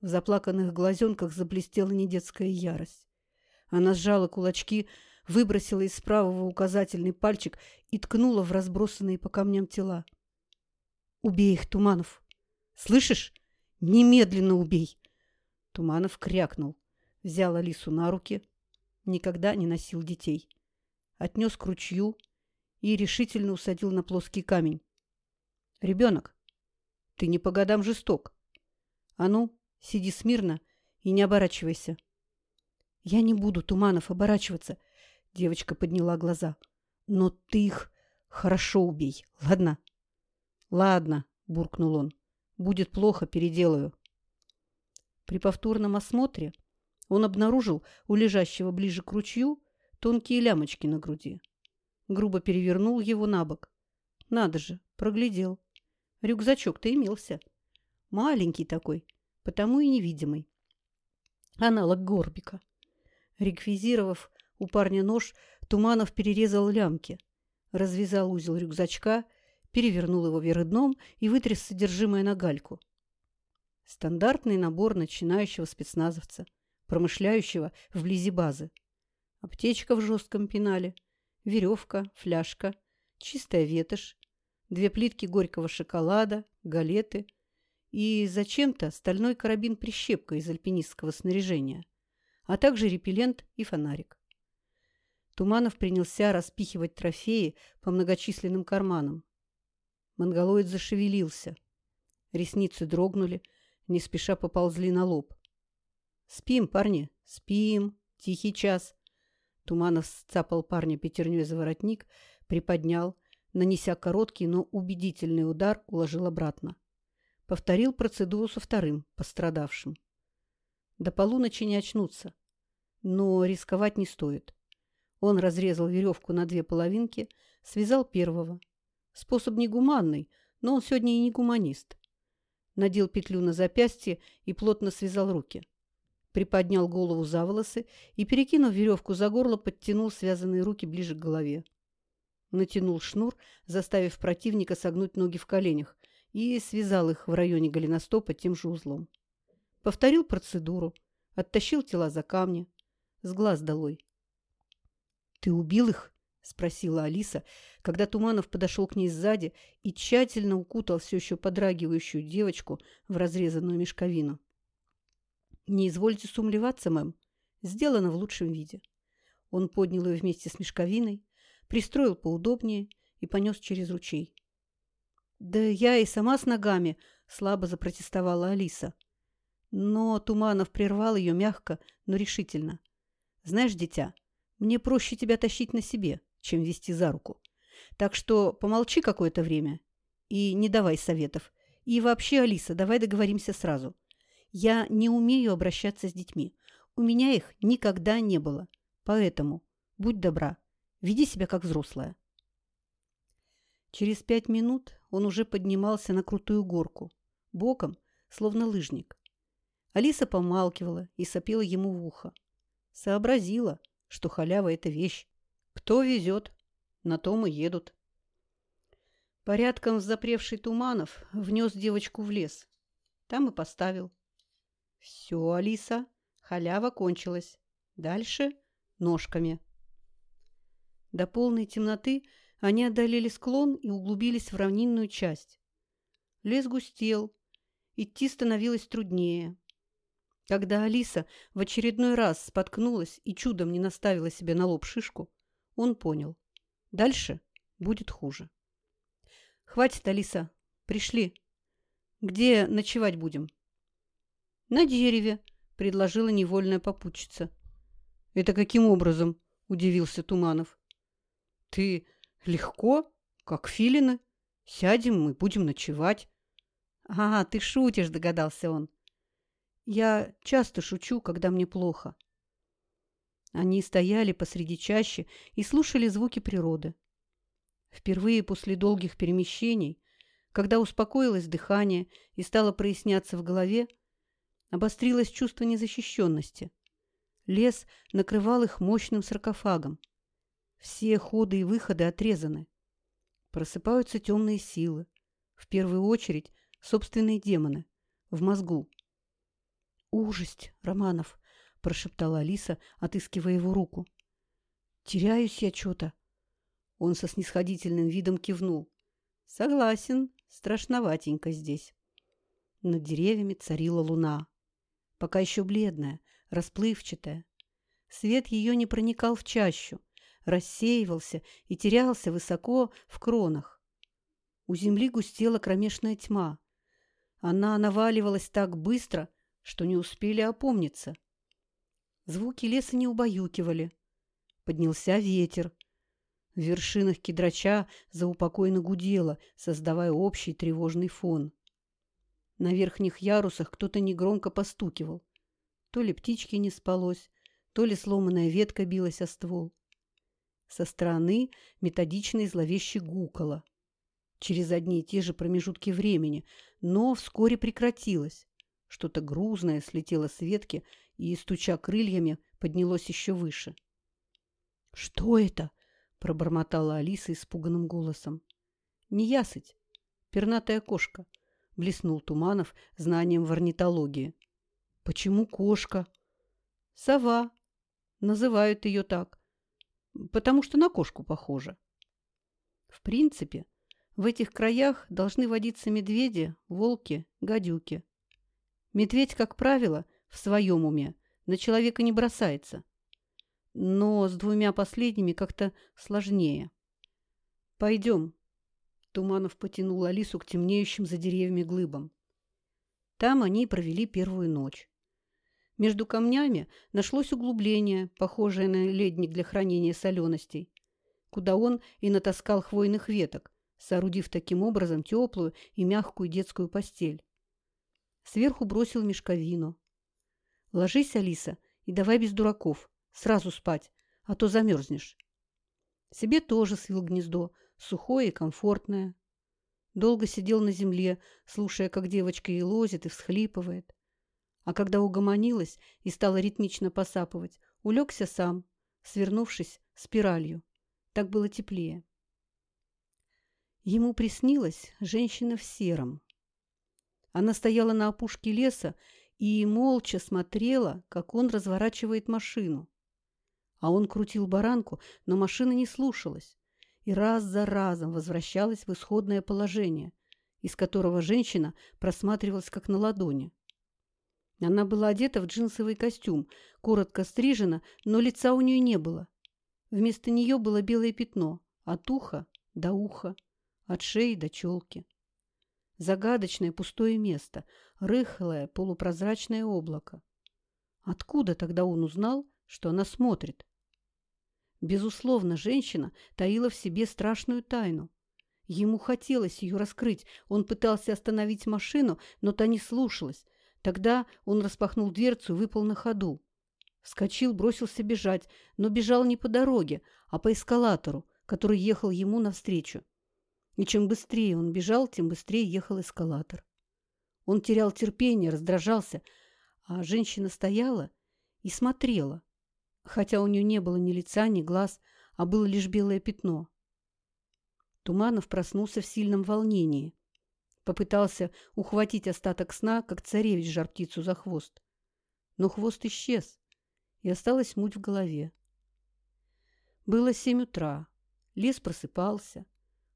В заплаканных глазенках заблестела недетская ярость. Она сжала кулачки, выбросила из правого указательный пальчик и ткнула в разбросанные по камням тела. «Убей их, Туманов! Слышишь? Немедленно убей!» Туманов крякнул, взял Алису на руки, никогда не носил детей, отнес к ручью и решительно усадил на плоский камень. «Ребенок, ты не по годам жесток. А ну, сиди смирно и не оборачивайся». «Я не буду, Туманов, оборачиваться», — девочка подняла глаза. «Но ты их хорошо убей, ладно?» «Ладно», — буркнул он. «Будет плохо, переделаю». При повторном осмотре он обнаружил у лежащего ближе к ручью тонкие лямочки на груди. Грубо перевернул его на бок. Надо же, проглядел. Рюкзачок-то имелся. Маленький такой, потому и невидимый. Аналог горбика. Реквизировав у парня нож, Туманов перерезал лямки, развязал узел рюкзачка, перевернул его вверх дном и вытряс содержимое на гальку. Стандартный набор начинающего спецназовца, промышляющего вблизи базы. Аптечка в жестком пенале, веревка, фляжка, чистая ветошь, две плитки горького шоколада, галеты и зачем-то стальной карабин-прищепка из альпинистского снаряжения, а также репеллент и фонарик. Туманов принялся распихивать трофеи по многочисленным карманам. Монголоид зашевелился. Ресницы дрогнули, не спеша поползли на лоб. «Спим, парни, спим. Тихий час». Туманов сцапал парня пятерней за воротник, приподнял, нанеся короткий, но убедительный удар, уложил обратно. Повторил процедуру со вторым, пострадавшим. До полуночи не очнуться, но рисковать не стоит. Он разрезал веревку на две половинки, связал первого. Способ негуманный, но он сегодня и не гуманист надел петлю на запястье и плотно связал руки. Приподнял голову за волосы и, перекинув веревку за горло, подтянул связанные руки ближе к голове. Натянул шнур, заставив противника согнуть ноги в коленях, и связал их в районе голеностопа тем же узлом. Повторил процедуру, оттащил тела за камни, с глаз долой. «Ты убил их?» – спросила Алиса, когда Туманов подошел к ней сзади и тщательно укутал все еще подрагивающую девочку в разрезанную мешковину. «Не извольте сумлеваться, мэм. Сделано в лучшем виде». Он поднял ее вместе с мешковиной, пристроил поудобнее и понес через ручей. «Да я и сама с ногами», — слабо запротестовала Алиса. Но Туманов прервал ее мягко, но решительно. «Знаешь, дитя, мне проще тебя тащить на себе чем вести за руку. Так что помолчи какое-то время и не давай советов. И вообще, Алиса, давай договоримся сразу. Я не умею обращаться с детьми. У меня их никогда не было. Поэтому будь добра, веди себя как взрослая. Через пять минут он уже поднимался на крутую горку, боком, словно лыжник. Алиса помалкивала и сопела ему в ухо. Сообразила, что халява – это вещь, кто везет, на том и едут. Порядком запревший Туманов внес девочку в лес. Там и поставил. Все, Алиса, халява кончилась. Дальше ножками. До полной темноты они одолели склон и углубились в равнинную часть. Лес густел, идти становилось труднее. Когда Алиса в очередной раз споткнулась и чудом не наставила себе на лоб шишку, он понял. Дальше будет хуже. «Хватит, Алиса. Пришли. Где ночевать будем?» «На дереве», — предложила невольная попутчица. «Это каким образом?» — удивился Туманов. «Ты легко, как филины. Сядем и будем ночевать». «А, ты шутишь», — догадался он. «Я часто шучу, когда мне плохо». Они стояли посреди чащи и слушали звуки природы. Впервые после долгих перемещений, когда успокоилось дыхание и стало проясняться в голове, обострилось чувство незащищенности. Лес накрывал их мощным саркофагом. Все ходы и выходы отрезаны. Просыпаются темные силы. В первую очередь собственные демоны. В мозгу. Ужасть, Романов. – прошептала Алиса, отыскивая его руку. Теряюсь я что-то. Он со снисходительным видом кивнул. Согласен, страшноватенько здесь. Над деревьями царила луна. Пока еще бледная, расплывчатая. Свет ее не проникал в чащу, рассеивался и терялся высоко в кронах. У земли густела кромешная тьма. Она наваливалась так быстро, что не успели опомниться. Звуки леса не убаюкивали. Поднялся ветер. В вершинах кедрача заупокойно гудело, создавая общий тревожный фон. На верхних ярусах кто-то негромко постукивал. То ли птичке не спалось, то ли сломанная ветка билась о ствол. Со стороны методично и зловеще гукало. Через одни и те же промежутки времени, но вскоре прекратилось. Что-то грузное слетело с ветки и, стуча крыльями, поднялось еще выше. «Что это?» — пробормотала Алиса испуганным голосом. «Неясыть. Пернатая кошка», — блеснул Туманов знанием в орнитологии. «Почему кошка?» «Сова. Называют ее так. Потому что на кошку похожа». В принципе, в этих краях должны водиться медведи, волки, гадюки. Медведь, как правило, в своем уме на человека не бросается. Но с двумя последними как-то сложнее. «Пойдем». Туманов потянул Алису к темнеющим за деревьями глыбам. Там они провели первую ночь. Между камнями нашлось углубление, похожее на ледник для хранения соленостей, куда он и натаскал хвойных веток, соорудив таким образом теплую и мягкую детскую постель. Сверху бросил мешковину. «Ложись, Алиса, и давай без дураков. Сразу спать, а то замерзнешь». Себе тоже свил гнездо, сухое и комфортное. Долго сидел на земле, слушая, как девочка и лозит, и всхлипывает. А когда угомонилась и стала ритмично посапывать, улегся сам, свернувшись спиралью. Так было теплее. Ему приснилась женщина в сером. Она стояла на опушке леса и молча смотрела, как он разворачивает машину. А он крутил баранку, но машина не слушалась и раз за разом возвращалась в исходное положение, из которого женщина просматривалась как на ладони. Она была одета в джинсовый костюм, коротко стрижена, но лица у нее не было. Вместо нее было белое пятно от уха до уха от шеи до челки. Загадочное пустое место, рыхлое полупрозрачное облако. Откуда тогда он узнал, что она смотрит? Безусловно, женщина таила в себе страшную тайну. Ему хотелось ее раскрыть. Он пытался остановить машину, но та не слушалась. Тогда он распахнул дверцу и выпал на ходу. Вскочил, бросился бежать, но бежал не по дороге, а по эскалатору, который ехал ему навстречу. И чем быстрее он бежал, тем быстрее ехал эскалатор. Он терял терпение, раздражался, а женщина стояла и смотрела, хотя у нее не было ни лица, ни глаз, а было лишь белое пятно. Туманов проснулся в сильном волнении. Попытался ухватить остаток сна, как царевич жар птицу за хвост. Но хвост исчез, и осталась муть в голове. Было семь утра. Лес просыпался.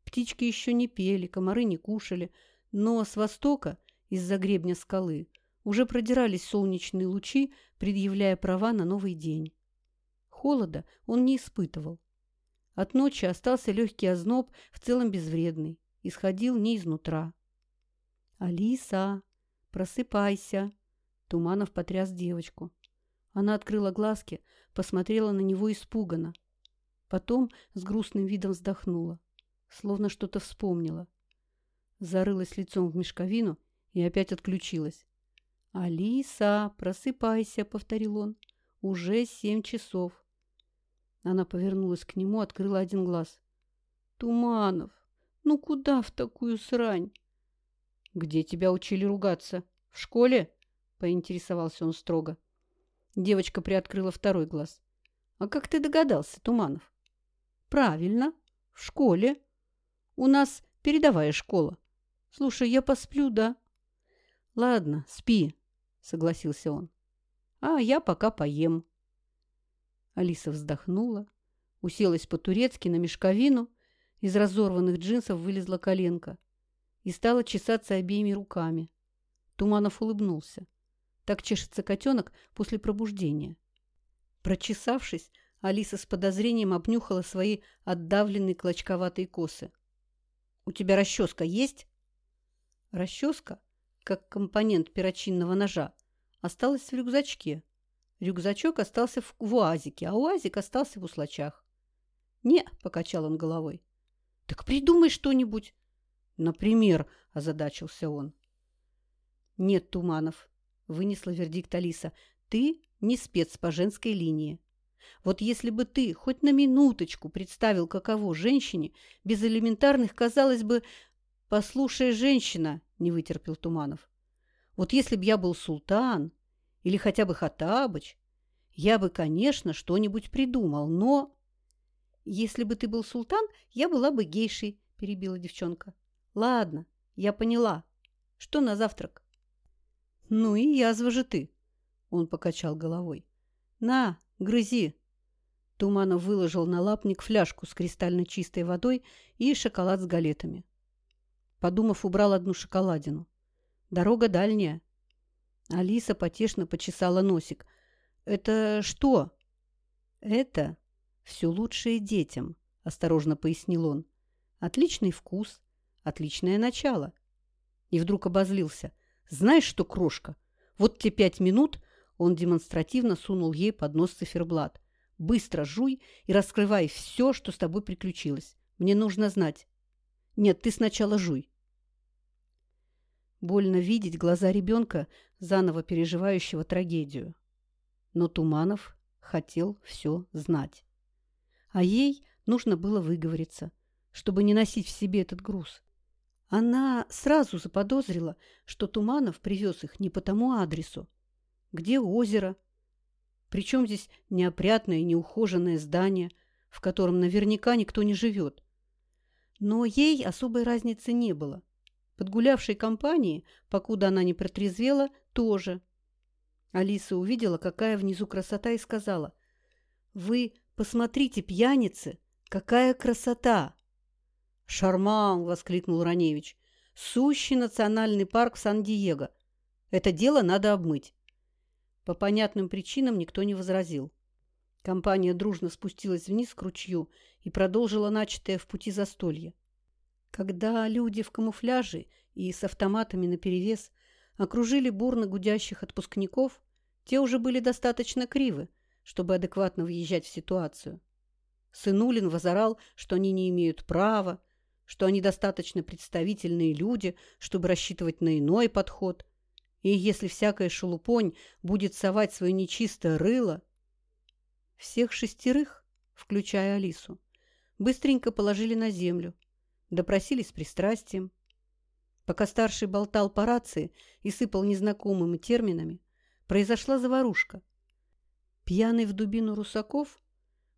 Птички еще не пели, комары не кушали, но с востока, из-за гребня скалы, уже продирались солнечные лучи, предъявляя права на новый день. Холода он не испытывал. От ночи остался легкий озноб, в целом безвредный, исходил не изнутра. «Алиса, просыпайся!» Туманов потряс девочку. Она открыла глазки, посмотрела на него испуганно. Потом с грустным видом вздохнула словно что-то вспомнила. Зарылась лицом в мешковину и опять отключилась. «Алиса, просыпайся!» — повторил он. «Уже семь часов». Она повернулась к нему, открыла один глаз. «Туманов, ну куда в такую срань?» «Где тебя учили ругаться? В школе?» — поинтересовался он строго. Девочка приоткрыла второй глаз. «А как ты догадался, Туманов?» «Правильно, в школе», у нас передовая школа. Слушай, я посплю, да? Ладно, спи, согласился он. А я пока поем. Алиса вздохнула, Уселась по-турецки на мешковину, из разорванных джинсов вылезла коленка и стала чесаться обеими руками. Туманов улыбнулся. Так чешется котенок после пробуждения. Прочесавшись, Алиса с подозрением обнюхала свои отдавленные клочковатые косы. «У тебя расческа есть?» Расческа, как компонент перочинного ножа, осталась в рюкзачке. Рюкзачок остался в, уазике, а уазик остался в услачах. «Не», — покачал он головой. «Так придумай что-нибудь». «Например», — озадачился он. «Нет, Туманов», — вынесла вердикт Алиса, — «ты не спец по женской линии. Вот если бы ты хоть на минуточку представил, каково женщине, без элементарных, казалось бы, «Послушай, женщина», — не вытерпел Туманов, — «вот если б я был султан или хотя бы Хатабыч, я бы, конечно, что-нибудь придумал, но...» «Если бы ты был султан, я была бы гейшей», — перебила девчонка. «Ладно, я поняла. Что на завтрак?» «Ну и язва же ты», — он покачал головой. «На, грызи». Туманов выложил на лапник фляжку с кристально чистой водой и шоколад с галетами. Подумав, убрал одну шоколадину. Дорога дальняя. Алиса потешно почесала носик. «Это что?» «Это все лучшее детям», – осторожно пояснил он. «Отличный вкус, отличное начало». И вдруг обозлился. «Знаешь что, крошка, вот те пять минут он демонстративно сунул ей под нос циферблат. «Быстро жуй и раскрывай все, что с тобой приключилось. Мне нужно знать». «Нет, ты сначала жуй». Больно видеть глаза ребенка, заново переживающего трагедию. Но Туманов хотел все знать. А ей нужно было выговориться, чтобы не носить в себе этот груз. Она сразу заподозрила, что Туманов привез их не по тому адресу. Где озеро? Причем здесь неопрятное и неухоженное здание, в котором наверняка никто не живет. Но ей особой разницы не было. Подгулявшей компании, покуда она не протрезвела, тоже. Алиса увидела, какая внизу красота, и сказала, «Вы посмотрите, пьяницы, какая красота!» «Шарман!» — воскликнул Раневич. «Сущий национальный парк в Сан-Диего. Это дело надо обмыть». По понятным причинам никто не возразил. Компания дружно спустилась вниз к ручью и продолжила начатое в пути застолье. Когда люди в камуфляже и с автоматами наперевес окружили бурно гудящих отпускников, те уже были достаточно кривы, чтобы адекватно въезжать в ситуацию. Сынулин возорал, что они не имеют права, что они достаточно представительные люди, чтобы рассчитывать на иной подход. И если всякая шелупонь будет совать свое нечистое рыло... Всех шестерых, включая Алису, быстренько положили на землю, Допросили с пристрастием. Пока старший болтал по рации и сыпал незнакомыми терминами, произошла заварушка. Пьяный в дубину Русаков,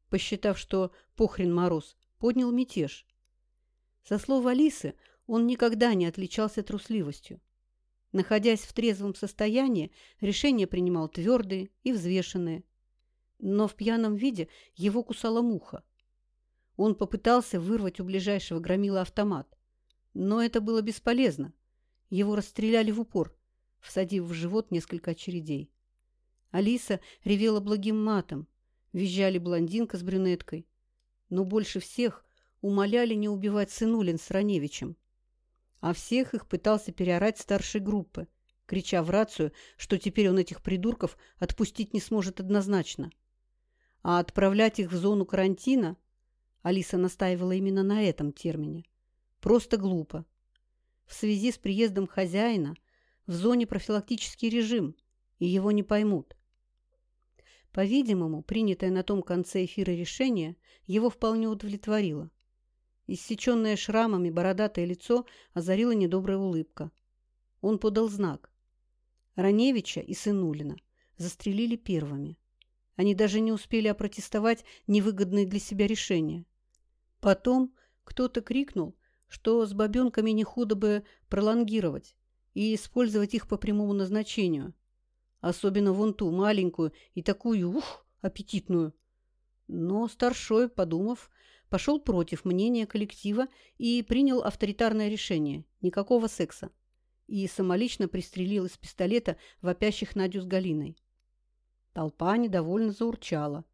посчитав, что похрен мороз, поднял мятеж. Со слов Алисы, он никогда не отличался трусливостью. Находясь в трезвом состоянии, решения принимал твердые и взвешенные. Но в пьяном виде его кусала муха. Он попытался вырвать у ближайшего громила автомат. Но это было бесполезно. Его расстреляли в упор, всадив в живот несколько очередей. Алиса ревела благим матом. Визжали блондинка с брюнеткой. Но больше всех умоляли не убивать сынулин с Раневичем. А всех их пытался переорать старшей группы, крича в рацию, что теперь он этих придурков отпустить не сможет однозначно. А отправлять их в зону карантина Алиса настаивала именно на этом термине. Просто глупо. В связи с приездом хозяина в зоне профилактический режим, и его не поймут. По-видимому, принятое на том конце эфира решение его вполне удовлетворило. Иссеченное шрамами бородатое лицо озарила недобрая улыбка. Он подал знак. Раневича и Сынулина застрелили первыми. Они даже не успели опротестовать невыгодные для себя решения. Потом кто-то крикнул, что с бабенками не худо бы пролонгировать и использовать их по прямому назначению. Особенно вон ту, маленькую и такую, ух, аппетитную. Но старшой, подумав, пошел против мнения коллектива и принял авторитарное решение – никакого секса. И самолично пристрелил из пистолета вопящих Надю с Галиной. Толпа недовольно заурчала.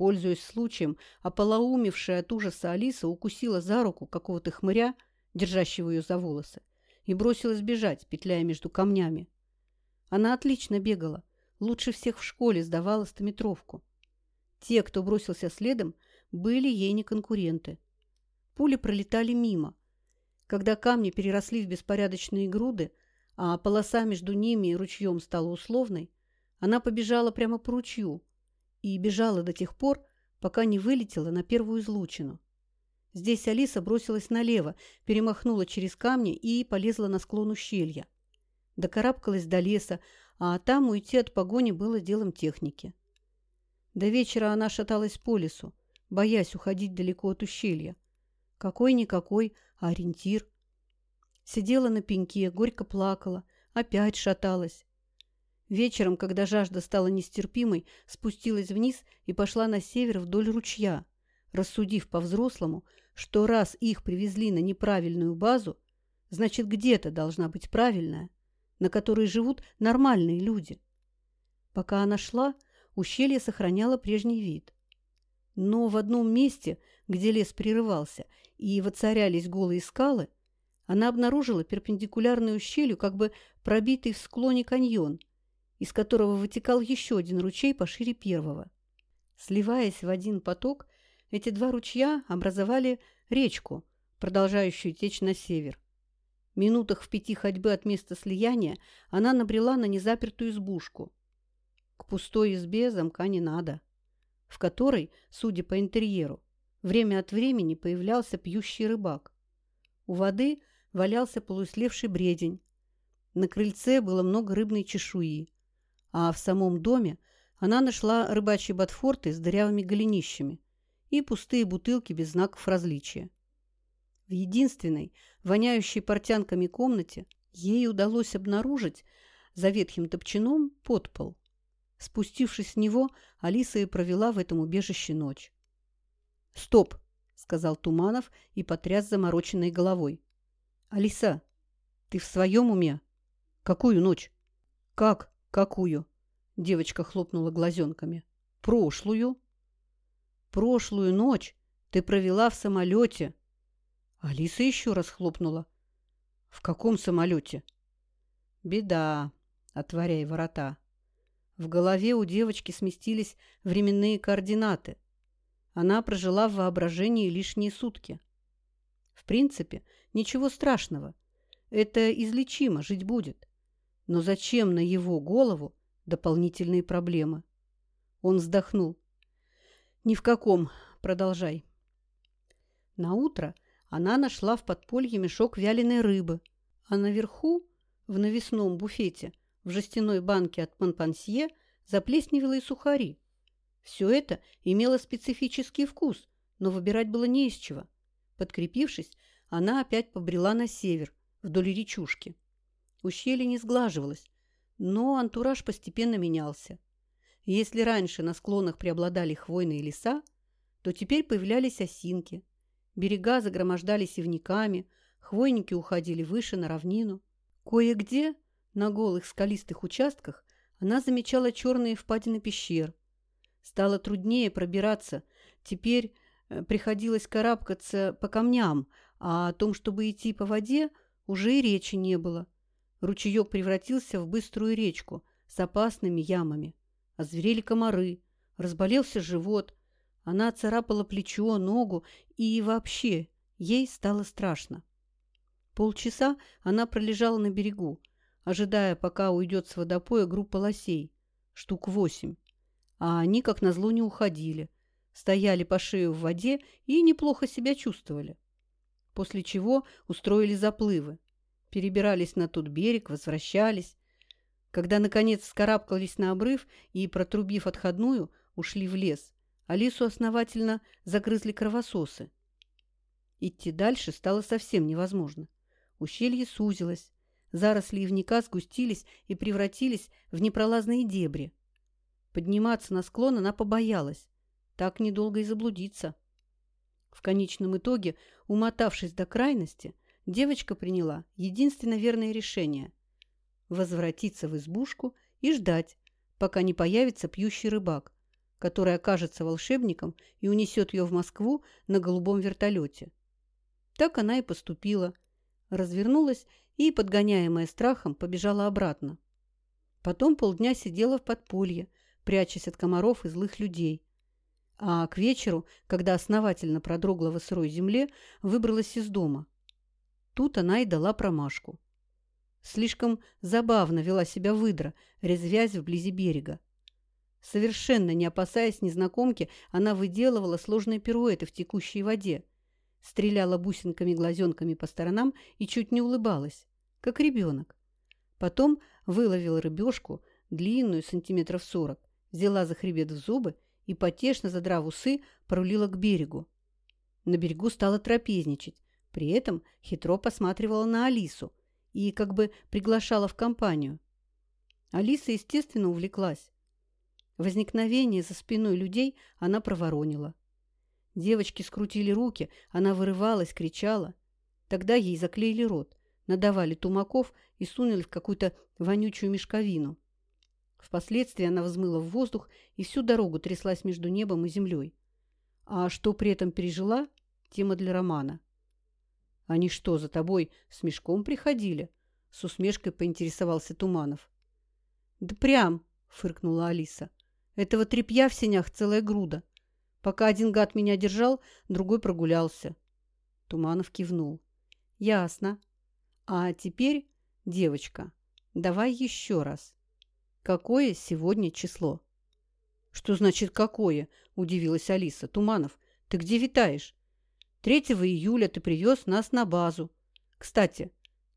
Пользуясь случаем, ополоумевшая от ужаса Алиса укусила за руку какого-то хмыря, держащего ее за волосы, и бросилась бежать, петляя между камнями. Она отлично бегала, лучше всех в школе сдавала стометровку. Те, кто бросился следом, были ей не конкуренты. Пули пролетали мимо. Когда камни переросли в беспорядочные груды, а полоса между ними и ручьем стала условной, она побежала прямо по ручью и бежала до тех пор, пока не вылетела на первую излучину. Здесь Алиса бросилась налево, перемахнула через камни и полезла на склон ущелья. Докарабкалась до леса, а там уйти от погони было делом техники. До вечера она шаталась по лесу, боясь уходить далеко от ущелья. Какой-никакой ориентир. Сидела на пеньке, горько плакала, опять шаталась. Вечером, когда жажда стала нестерпимой, спустилась вниз и пошла на север вдоль ручья, рассудив по-взрослому, что раз их привезли на неправильную базу, значит, где-то должна быть правильная на которой живут нормальные люди. Пока она шла, ущелье сохраняло прежний вид. Но в одном месте, где лес прерывался и воцарялись голые скалы, она обнаружила перпендикулярную ущелью, как бы пробитый в склоне каньон, из которого вытекал еще один ручей пошире первого. Сливаясь в один поток, эти два ручья образовали речку, продолжающую течь на север. Минутах в пяти ходьбы от места слияния она набрела на незапертую избушку. К пустой избе замка не надо, в которой, судя по интерьеру, время от времени появлялся пьющий рыбак. У воды валялся полуслевший бредень. На крыльце было много рыбной чешуи, а в самом доме она нашла рыбачьи ботфорты с дырявыми голенищами и пустые бутылки без знаков различия. В единственной, воняющей портянками комнате ей удалось обнаружить за ветхим топчаном подпол. Спустившись с него, Алиса и провела в этом убежище ночь. «Стоп!» — сказал Туманов и потряс замороченной головой. «Алиса, ты в своем уме? Какую ночь?» «Как? Какую?» — девочка хлопнула глазенками. «Прошлую». «Прошлую ночь ты провела в самолете Алиса еще раз хлопнула. «В каком самолете?» «Беда», — отворяй ворота. В голове у девочки сместились временные координаты. Она прожила в воображении лишние сутки. В принципе, ничего страшного. Это излечимо, жить будет. Но зачем на его голову дополнительные проблемы? Он вздохнул. «Ни в каком. Продолжай». На утро она нашла в подполье мешок вяленой рыбы, а наверху, в навесном буфете, в жестяной банке от Монпансье, заплесневелые сухари. Все это имело специфический вкус, но выбирать было не из чего. Подкрепившись, она опять побрела на север, вдоль речушки. Ущелье не сглаживалось, но антураж постепенно менялся. Если раньше на склонах преобладали хвойные леса, то теперь появлялись осинки, Берега загромождались ивниками, хвойники уходили выше на равнину. Кое-где, на голых скалистых участках, она замечала черные впадины пещер. Стало труднее пробираться. Теперь э, приходилось карабкаться по камням, а о том, чтобы идти по воде, уже и речи не было. Ручеек превратился в быструю речку с опасными ямами. Озверели комары, разболелся живот, она царапала плечо, ногу и вообще ей стало страшно. Полчаса она пролежала на берегу, ожидая, пока уйдет с водопоя группа лосей, штук восемь. А они, как назло, не уходили, стояли по шею в воде и неплохо себя чувствовали. После чего устроили заплывы, перебирались на тот берег, возвращались. Когда, наконец, скарабкались на обрыв и, протрубив отходную, ушли в лес, Алису основательно загрызли кровососы. Идти дальше стало совсем невозможно. Ущелье сузилось, заросли ивника сгустились и превратились в непролазные дебри. Подниматься на склон она побоялась. так недолго и заблудиться. В конечном итоге, умотавшись до крайности, девочка приняла единственно верное решение – возвратиться в избушку и ждать, пока не появится пьющий рыбак, который окажется волшебником и унесет ее в Москву на голубом вертолете. Так она и поступила, развернулась и, подгоняемая страхом, побежала обратно. Потом полдня сидела в подполье, прячась от комаров и злых людей. А к вечеру, когда основательно продрогла в сырой земле, выбралась из дома. Тут она и дала промашку. Слишком забавно вела себя выдра, резвясь вблизи берега. Совершенно не опасаясь незнакомки, она выделывала сложные пируэты в текущей воде, стреляла бусинками-глазенками по сторонам и чуть не улыбалась, как ребенок. Потом выловила рыбешку, длинную, сантиметров сорок, взяла за хребет в зубы и, потешно задрав усы, пролила к берегу. На берегу стала трапезничать, при этом хитро посматривала на Алису и как бы приглашала в компанию. Алиса, естественно, увлеклась. Возникновение за спиной людей она проворонила. Девочки скрутили руки, она вырывалась, кричала. Тогда ей заклеили рот, надавали тумаков и сунули в какую-то вонючую мешковину. Впоследствии она взмыла в воздух и всю дорогу тряслась между небом и землей. А что при этом пережила – тема для романа. «Они что, за тобой с мешком приходили?» – с усмешкой поинтересовался Туманов. «Да прям!» – фыркнула Алиса. «Этого тряпья в сенях целая груда. Пока один гад меня держал, другой прогулялся». Туманов кивнул. «Ясно. А теперь, девочка, давай еще раз. Какое сегодня число?» «Что значит «какое»?» – удивилась Алиса. «Туманов, ты где витаешь? 3 июля ты привез нас на базу. Кстати,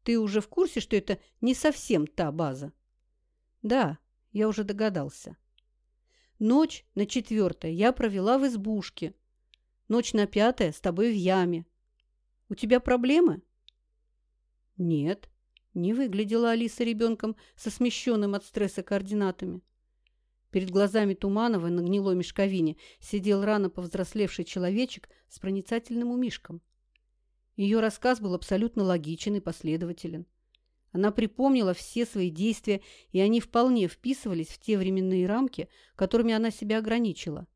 ты уже в курсе, что это не совсем та база?» «Да, я уже догадался. Ночь на четвертое я провела в избушке. Ночь на пятое с тобой в яме. У тебя проблемы?» «Нет», не выглядела Алиса ребенком со смещенным от стресса координатами. Перед глазами Туманова на гнилой мешковине сидел рано повзрослевший человечек с проницательным умишком. Ее рассказ был абсолютно логичен и последователен. Она припомнила все свои действия, и они вполне вписывались в те временные рамки, которыми она себя ограничила.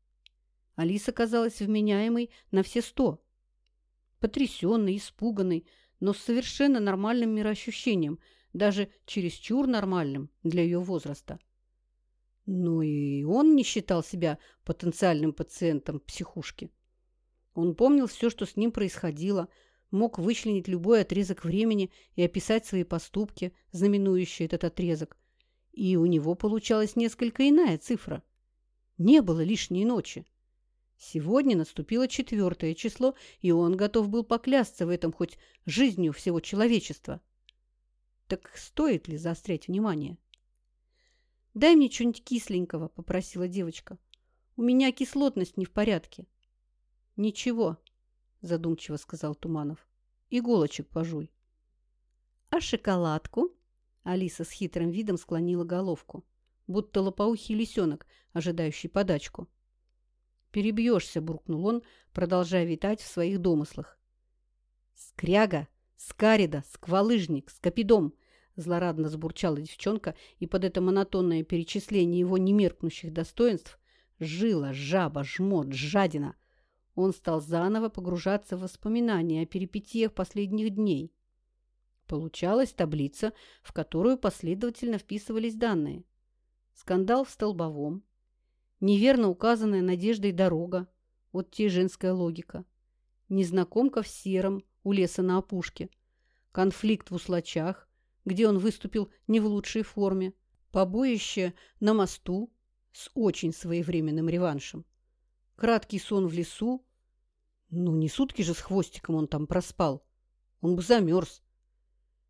Алиса казалась вменяемой на все сто. Потрясенной, испуганной, но с совершенно нормальным мироощущением, даже чересчур нормальным для ее возраста. Но и он не считал себя потенциальным пациентом психушки. Он помнил все, что с ним происходило, мог вычленить любой отрезок времени и описать свои поступки, знаменующие этот отрезок. И у него получалась несколько иная цифра. Не было лишней ночи. Сегодня наступило четвертое число, и он готов был поклясться в этом хоть жизнью всего человечества. Так стоит ли заострять внимание? «Дай мне что-нибудь кисленького», — попросила девочка. «У меня кислотность не в порядке». «Ничего», — задумчиво сказал Туманов. «Иголочек пожуй». «А шоколадку?» Алиса с хитрым видом склонила головку, будто лопоухий лисенок, ожидающий подачку. «Перебьешься», — буркнул он, продолжая витать в своих домыслах. «Скряга, скарида, сквалыжник, скопидом!» Злорадно сбурчала девчонка, и под это монотонное перечисление его немеркнущих достоинств жила, жаба, жмот, жадина. Он стал заново погружаться в воспоминания о перипетиях последних дней. Получалась таблица, в которую последовательно вписывались данные. Скандал в Столбовом, Неверно указанная надеждой дорога. Вот те женская логика. Незнакомка в сером, у леса на опушке. Конфликт в Услачах, где он выступил не в лучшей форме. Побоище на мосту с очень своевременным реваншем. Краткий сон в лесу. Ну, не сутки же с хвостиком он там проспал. Он бы замерз.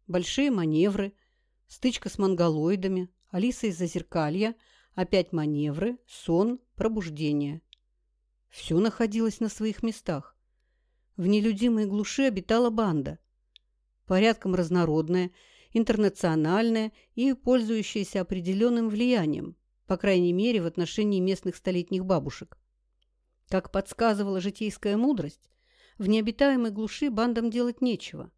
Большие маневры, стычка с монголоидами, Алиса из Зазеркалья – Опять маневры, сон, пробуждение. Все находилось на своих местах. В нелюдимой глуши обитала банда. Порядком разнородная, интернациональная и пользующаяся определенным влиянием, по крайней мере, в отношении местных столетних бабушек. Как подсказывала житейская мудрость, в необитаемой глуши бандам делать нечего.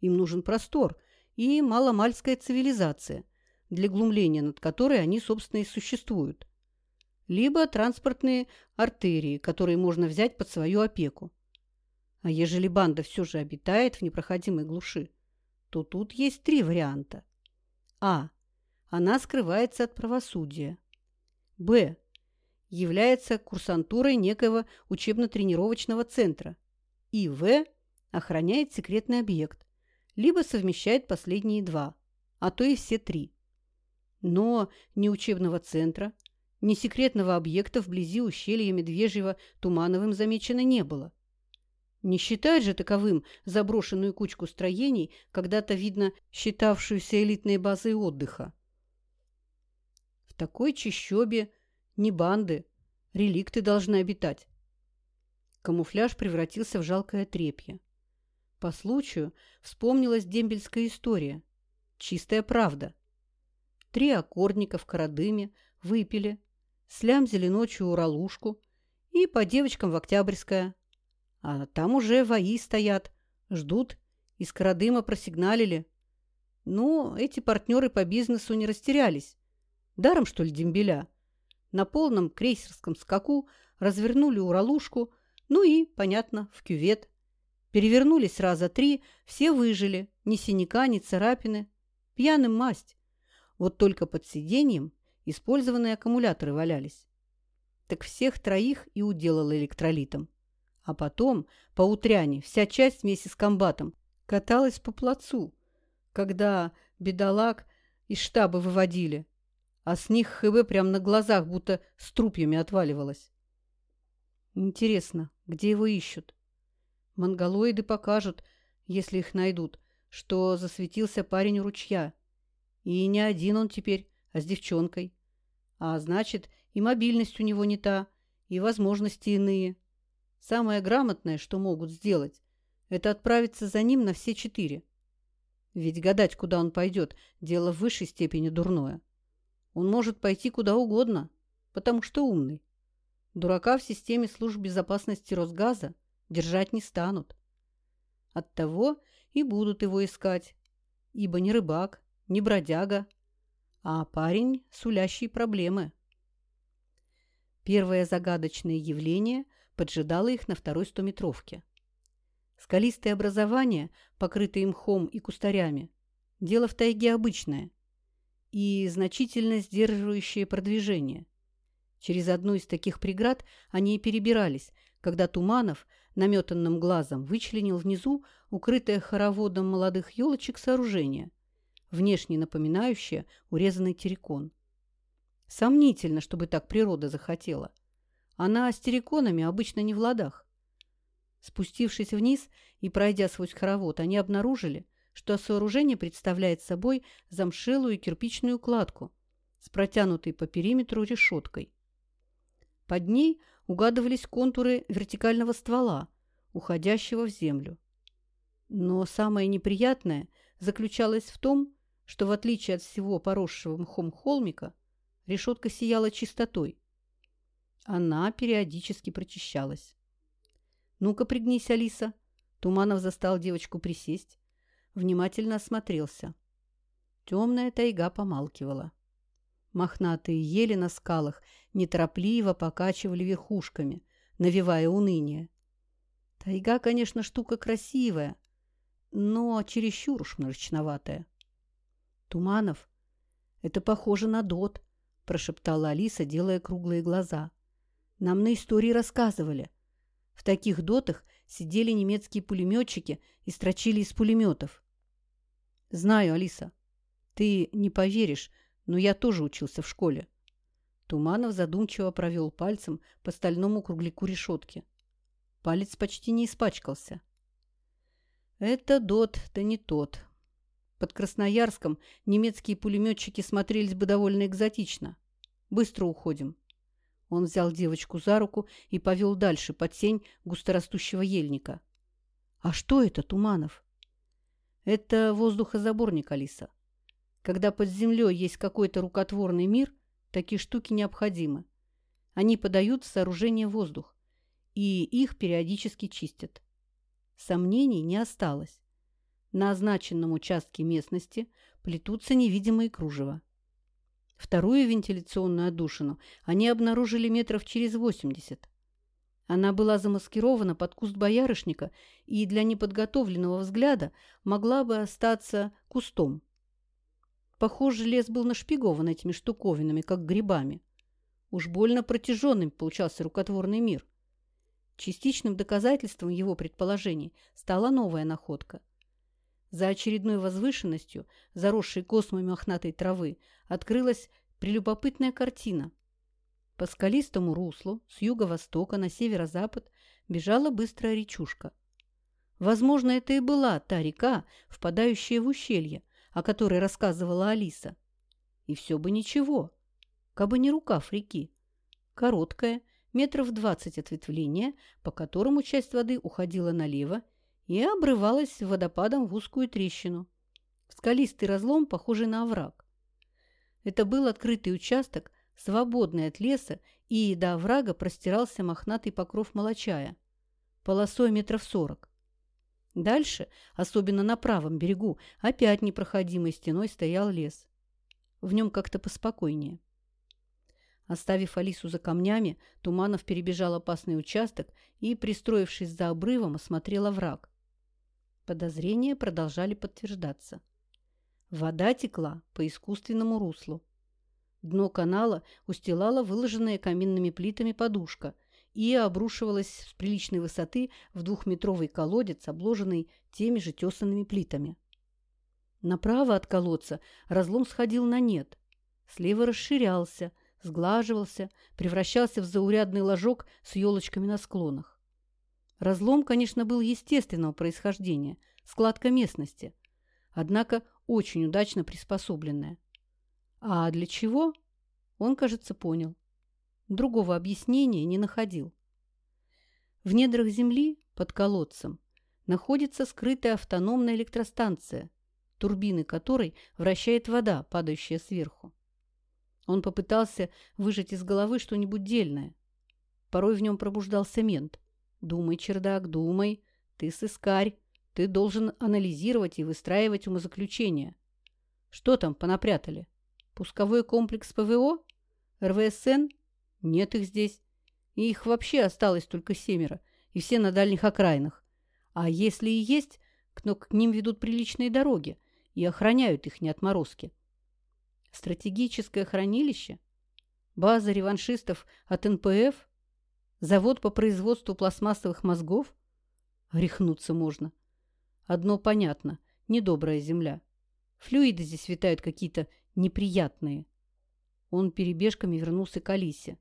Им нужен простор и маломальская цивилизация, для глумления над которой они, собственно, и существуют. Либо транспортные артерии, которые можно взять под свою опеку. А ежели банда все же обитает в непроходимой глуши, то тут есть три варианта. А. Она скрывается от правосудия. Б. Является курсантурой некоего учебно-тренировочного центра. И В. Охраняет секретный объект. Либо совмещает последние два, а то и все три. Но ни учебного центра, ни секретного объекта вблизи ущелья Медвежьего Тумановым замечено не было. Не считать же таковым заброшенную кучку строений, когда-то, видно, считавшуюся элитной базой отдыха. В такой чащобе не банды, реликты должны обитать. Камуфляж превратился в жалкое трепье. По случаю вспомнилась дембельская история. Чистая правда. Три окорника в Карадыме выпили, слямзили ночью уралушку и по девочкам в Октябрьское. А там уже вои стоят, ждут, из Карадыма просигналили. Ну, эти партнеры по бизнесу не растерялись. Даром, что ли, дембеля? На полном крейсерском скаку развернули уралушку, ну и, понятно, в кювет. Перевернулись раза три, все выжили, ни синяка, ни царапины. Пьяным масть. Вот только под сиденьем использованные аккумуляторы валялись. Так всех троих и уделал электролитом. А потом, по утряне, вся часть вместе с комбатом каталась по плацу, когда бедолаг из штаба выводили, а с них ХБ прямо на глазах будто с трупьями отваливалось. Интересно, где его ищут? Монголоиды покажут, если их найдут, что засветился парень у ручья. И не один он теперь, а с девчонкой. А значит, и мобильность у него не та, и возможности иные. Самое грамотное, что могут сделать, это отправиться за ним на все четыре. Ведь гадать, куда он пойдет, дело в высшей степени дурное. Он может пойти куда угодно, потому что умный. Дурака в системе служб безопасности Росгаза держать не станут. Оттого и будут его искать, ибо не рыбак, не бродяга, а парень, сулящий проблемы. Первое загадочное явление – поджидала их на второй стометровке. Скалистые образования, покрытые мхом и кустарями, дело в тайге обычное и значительно сдерживающее продвижение. Через одну из таких преград они и перебирались, когда Туманов наметанным глазом вычленил внизу укрытое хороводом молодых елочек сооружение, внешне напоминающее урезанный террикон. Сомнительно, чтобы так природа захотела – она с терриконами обычно не в ладах. Спустившись вниз и пройдя свой хоровод, они обнаружили, что сооружение представляет собой замшелую кирпичную кладку с протянутой по периметру решеткой. Под ней угадывались контуры вертикального ствола, уходящего в землю. Но самое неприятное заключалось в том, что в отличие от всего поросшего мхом холмика, решетка сияла чистотой. Она периодически прочищалась. «Ну-ка, пригнись, Алиса!» Туманов застал девочку присесть. Внимательно осмотрелся. Темная тайга помалкивала. Мохнатые ели на скалах неторопливо покачивали верхушками, навевая уныние. Тайга, конечно, штука красивая, но чересчур уж мрачноватая. «Туманов, это похоже на дот», – прошептала Алиса, делая круглые глаза. Нам на истории рассказывали. В таких дотах сидели немецкие пулеметчики и строчили из пулеметов. Знаю, Алиса. Ты не поверишь, но я тоже учился в школе. Туманов задумчиво провел пальцем по стальному кругляку решетки. Палец почти не испачкался. Это дот, да не тот. Под Красноярском немецкие пулеметчики смотрелись бы довольно экзотично. Быстро уходим. Он взял девочку за руку и повел дальше, под тень густорастущего ельника. «А что это, Туманов?» «Это воздухозаборник, Алиса. Когда под землей есть какой-то рукотворный мир, такие штуки необходимы. Они подают в сооружение воздух, и их периодически чистят. Сомнений не осталось. На означенном участке местности плетутся невидимые кружева. Вторую вентиляционную отдушину они обнаружили метров через 80. Она была замаскирована под куст боярышника и для неподготовленного взгляда могла бы остаться кустом. Похоже, лес был нашпигован этими штуковинами, как грибами. Уж больно протяженным получался рукотворный мир. Частичным доказательством его предположений стала новая находка. За очередной возвышенностью, заросшей космой мохнатой травы, открылась прелюбопытная картина. По скалистому руслу с юго-востока на северо-запад бежала быстрая речушка. Возможно, это и была та река, впадающая в ущелье, о которой рассказывала Алиса. И все бы ничего, кабы не рукав реки. Короткая, метров двадцать ответвления, по которому часть воды уходила налево и обрывалась водопадом в узкую трещину. Скалистый разлом, похожий на овраг. Это был открытый участок, свободный от леса, и до оврага простирался мохнатый покров молочая, полосой метров сорок. Дальше, особенно на правом берегу, опять непроходимой стеной стоял лес. В нем как-то поспокойнее. Оставив Алису за камнями, Туманов перебежал опасный участок и, пристроившись за обрывом, осмотрел овраг. Подозрения продолжали подтверждаться. Вода текла по искусственному руслу. Дно канала устилала выложенная каминными плитами подушка и обрушивалась с приличной высоты в двухметровый колодец, обложенный теми же тесанными плитами. Направо от колодца разлом сходил на нет. Слева расширялся, сглаживался, превращался в заурядный ложок с елочками на склонах. Разлом, конечно, был естественного происхождения, складка местности, однако очень удачно приспособленная. А для чего? Он, кажется, понял. Другого объяснения не находил. В недрах земли, под колодцем, находится скрытая автономная электростанция, турбины которой вращает вода, падающая сверху. Он попытался выжать из головы что-нибудь дельное. Порой в нем пробуждался мент. «Думай, чердак, думай. Ты сыскарь. Ты должен анализировать и выстраивать умозаключения. Что там понапрятали? Пусковой комплекс ПВО? РВСН? Нет их здесь. И их вообще осталось только семеро, и все на дальних окраинах. А если и есть, но к ним ведут приличные дороги и охраняют их не отморозки. Стратегическое хранилище? База реваншистов от НПФ? Завод по производству пластмассовых мозгов? Рехнуться можно. Одно понятно – недобрая земля. Флюиды здесь витают какие-то неприятные. Он перебежками вернулся к Алисе.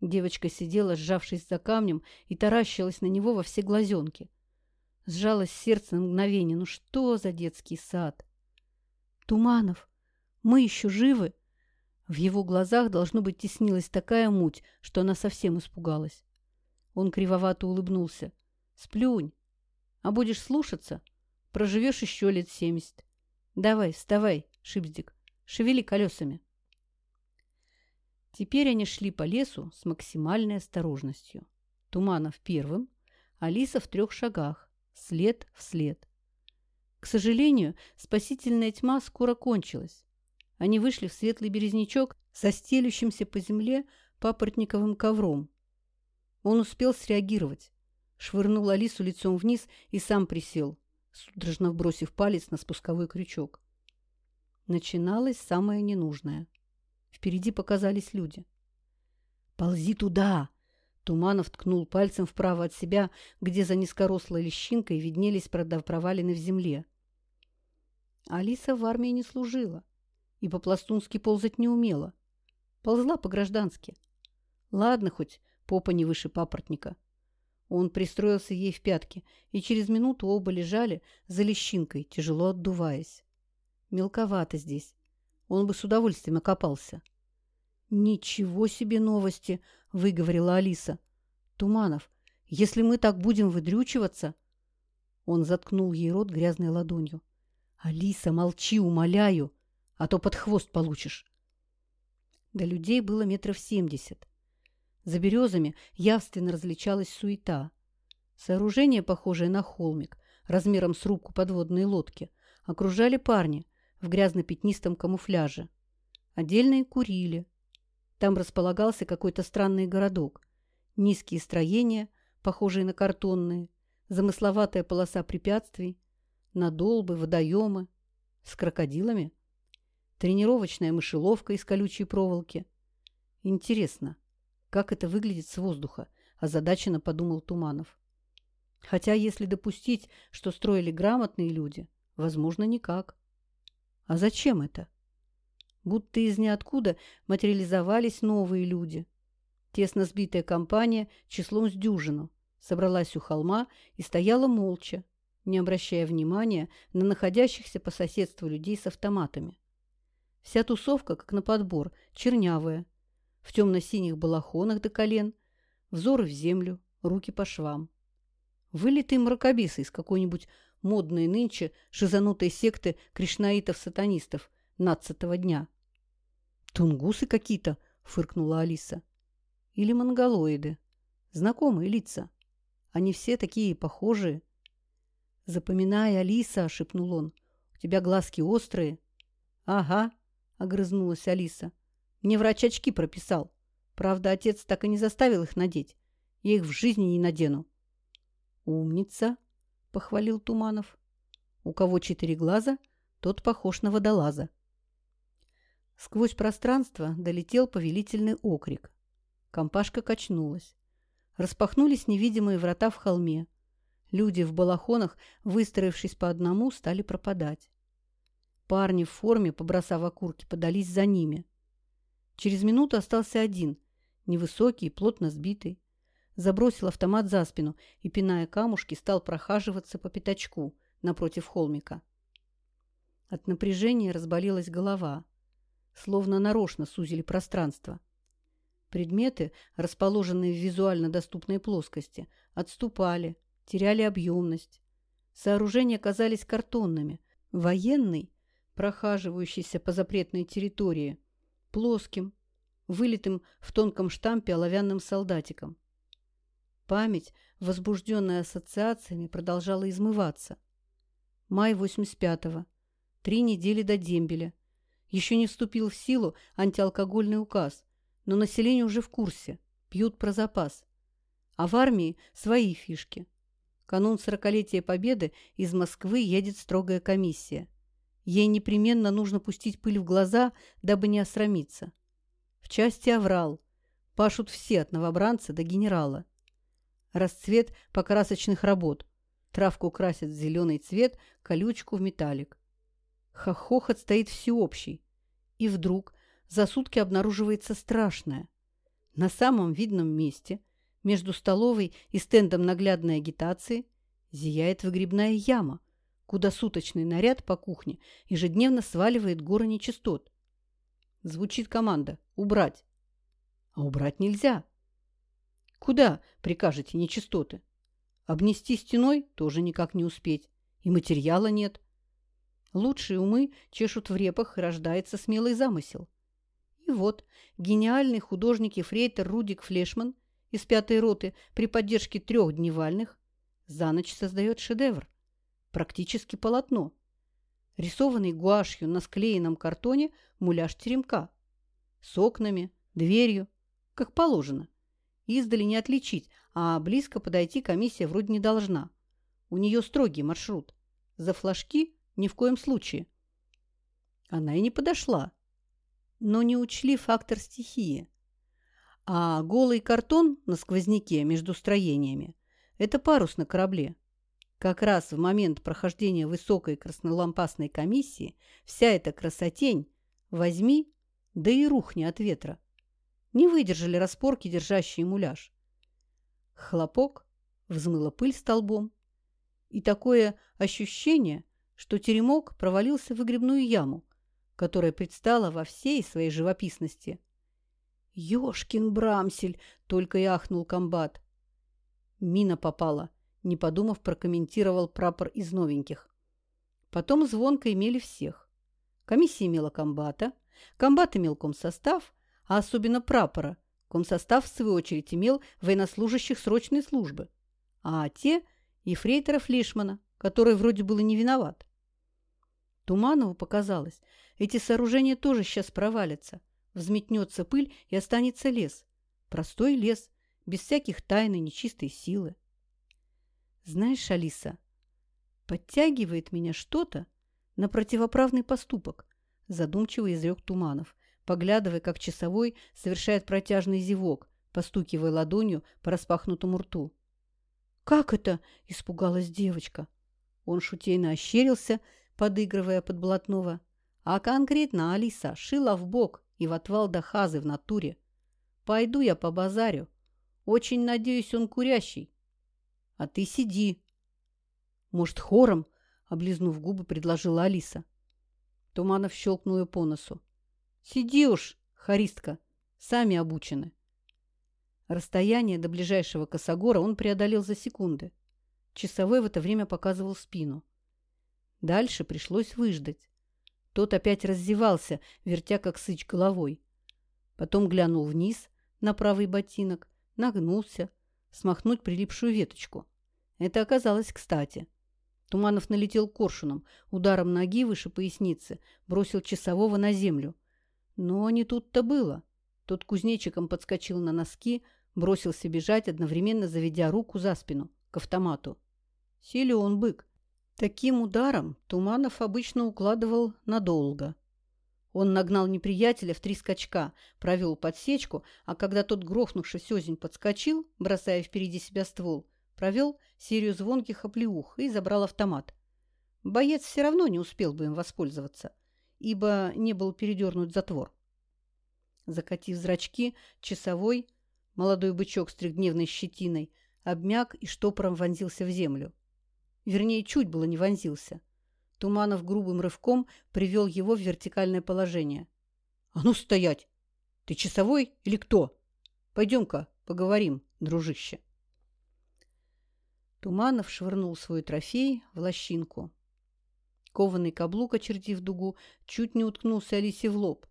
Девочка сидела, сжавшись за камнем, и таращилась на него во все глазенки. Сжалось сердце на мгновение. Ну что за детский сад? «Туманов, мы еще живы?» В его глазах, должно быть, теснилась такая муть, что она совсем испугалась. Он кривовато улыбнулся. «Сплюнь. А будешь слушаться, проживешь еще лет семьдесят. Давай, вставай, Шипздик. Шевели колесами. Теперь они шли по лесу с максимальной осторожностью. Туманов первым, Алиса в трех шагах, след в след. К сожалению, спасительная тьма скоро кончилась. Они вышли в светлый березнячок со стелющимся по земле папоротниковым ковром. Он успел среагировать. Швырнул Алису лицом вниз и сам присел, судорожно вбросив палец на спусковой крючок. Начиналось самое ненужное. Впереди показались люди. «Ползи туда!» Туманов ткнул пальцем вправо от себя, где за низкорослой лещинкой виднелись провалины в земле. Алиса в армии не служила и по-пластунски ползать не умела. Ползла по-граждански. Ладно, хоть попа не выше папоротника. Он пристроился ей в пятки, и через минуту оба лежали за лещинкой, тяжело отдуваясь. Мелковато здесь. Он бы с удовольствием окопался. «Ничего себе новости!» — выговорила Алиса. «Туманов, если мы так будем выдрючиваться...» Он заткнул ей рот грязной ладонью. «Алиса, молчи, умоляю, а то под хвост получишь». До людей было метров семьдесят. За березами явственно различалась суета. Сооружение, похожее на холмик, размером с рубку подводной лодки, окружали парни в грязно-пятнистом камуфляже. Отдельные курили. Там располагался какой-то странный городок. Низкие строения, похожие на картонные, замысловатая полоса препятствий, надолбы, водоемы. С крокодилами? Тренировочная мышеловка из колючей проволоки. Интересно, как это выглядит с воздуха? Озадаченно подумал Туманов. Хотя, если допустить, что строили грамотные люди, возможно, никак. А зачем это? Будто из ниоткуда материализовались новые люди. Тесно сбитая компания числом с дюжину собралась у холма и стояла молча, не обращая внимания на находящихся по соседству людей с автоматами. Вся тусовка, как на подбор, чернявая, в темно-синих балахонах до колен, взоры в землю, руки по швам. Вылитые мракобесы из какой-нибудь модной нынче шизанутой секты кришнаитов-сатанистов нацатого дня. «Тунгусы какие-то!» — фыркнула Алиса. «Или монголоиды. Знакомые лица. Они все такие похожие». «Запоминай, Алиса!» — шепнул он. «У тебя глазки острые». «Ага», — огрызнулась Алиса. «Мне врач очки прописал. Правда, отец так и не заставил их надеть. Я их в жизни не надену». «Умница!» — похвалил Туманов. «У кого четыре глаза, тот похож на водолаза». Сквозь пространство долетел повелительный окрик. Компашка качнулась. Распахнулись невидимые врата в холме. Люди в балахонах, выстроившись по одному, стали пропадать. Парни в форме, побросав окурки, подались за ними. Через минуту остался один, невысокий и плотно сбитый забросил автомат за спину и, пиная камушки, стал прохаживаться по пятачку напротив холмика. От напряжения разболелась голова. Словно нарочно сузили пространство. Предметы, расположенные в визуально доступной плоскости, отступали, теряли объемность. Сооружения казались картонными. Военный, прохаживающийся по запретной территории, плоским, вылитым в тонком штампе оловянным солдатиком. Память, возбужденная ассоциациями, продолжала измываться. Май 85-го. Три недели до дембеля. Еще не вступил в силу антиалкогольный указ, но население уже в курсе. Пьют про запас. А в армии свои фишки. Канун сорокалетия Победы из Москвы едет строгая комиссия. Ей непременно нужно пустить пыль в глаза, дабы не осрамиться. В части оврал. Пашут все от новобранца до генерала расцвет покрасочных работ. Травку красят в зеленый цвет, колючку в металлик. Хохохот стоит всеобщий. И вдруг за сутки обнаруживается страшное. На самом видном месте, между столовой и стендом наглядной агитации, зияет выгребная яма, куда суточный наряд по кухне ежедневно сваливает горы нечистот. Звучит команда «Убрать». А убрать нельзя. Куда прикажете нечистоты? Обнести стеной тоже никак не успеть. И материала нет. Лучшие умы чешут в репах, и рождается смелый замысел. И вот гениальный художник и фрейтер Рудик Флешман из пятой роты при поддержке трех дневальных за ночь создает шедевр. Практически полотно. Рисованный гуашью на склеенном картоне муляж теремка. С окнами, дверью, как положено. Издали не отличить, а близко подойти комиссия вроде не должна. У нее строгий маршрут. За флажки ни в коем случае. Она и не подошла. Но не учли фактор стихии. А голый картон на сквозняке между строениями – это парус на корабле. Как раз в момент прохождения высокой краснолампасной комиссии вся эта красотень возьми, да и рухни от ветра. Не выдержали распорки, держащие муляж. Хлопок, взмыла пыль столбом. И такое ощущение, что теремок провалился в выгребную яму, которая предстала во всей своей живописности. «Ёшкин Брамсель!» — только и ахнул комбат. Мина попала, не подумав, прокомментировал прапор из новеньких. Потом звонко имели всех. Комиссия имела комбата, комбат имел комсостав, а особенно прапора, Комсостав, в свою очередь, имел военнослужащих срочной службы, а те – ефрейтора Флишмана, который вроде было не виноват. Туманову показалось, эти сооружения тоже сейчас провалятся. Взметнется пыль и останется лес. Простой лес, без всяких тайн и нечистой силы. Знаешь, Алиса, подтягивает меня что-то на противоправный поступок, задумчиво изрек Туманов поглядывая, как часовой совершает протяжный зевок, постукивая ладонью по распахнутому рту. «Как это?» – испугалась девочка. Он шутейно ощерился, подыгрывая под блатного. А конкретно Алиса шила в бок и в отвал до хазы в натуре. «Пойду я по базарю. Очень надеюсь, он курящий. А ты сиди». «Может, хором?» – облизнув губы, предложила Алиса. Туманов щелкнул ее по носу. Сиди уж, харистка, сами обучены. Расстояние до ближайшего косогора он преодолел за секунды. Часовой в это время показывал спину. Дальше пришлось выждать. Тот опять раздевался, вертя как сыч головой. Потом глянул вниз на правый ботинок, нагнулся, смахнуть прилипшую веточку. Это оказалось кстати. Туманов налетел коршуном, ударом ноги выше поясницы, бросил часового на землю. Но не тут-то было. Тот кузнечиком подскочил на носки, бросился бежать, одновременно заведя руку за спину, к автомату. Силен бык. Таким ударом Туманов обычно укладывал надолго. Он нагнал неприятеля в три скачка, провел подсечку, а когда тот, грохнувшись озень, подскочил, бросая впереди себя ствол, провел серию звонких оплеух и забрал автомат. Боец все равно не успел бы им воспользоваться ибо не был передернут затвор. Закатив зрачки, часовой, молодой бычок с трехдневной щетиной, обмяк и штопором вонзился в землю. Вернее, чуть было не вонзился. Туманов грубым рывком привел его в вертикальное положение. «А ну стоять! Ты часовой или кто? Пойдем-ка поговорим, дружище!» Туманов швырнул свой трофей в лощинку. Кованый каблук, очертив дугу, чуть не уткнулся Алисе в лоб.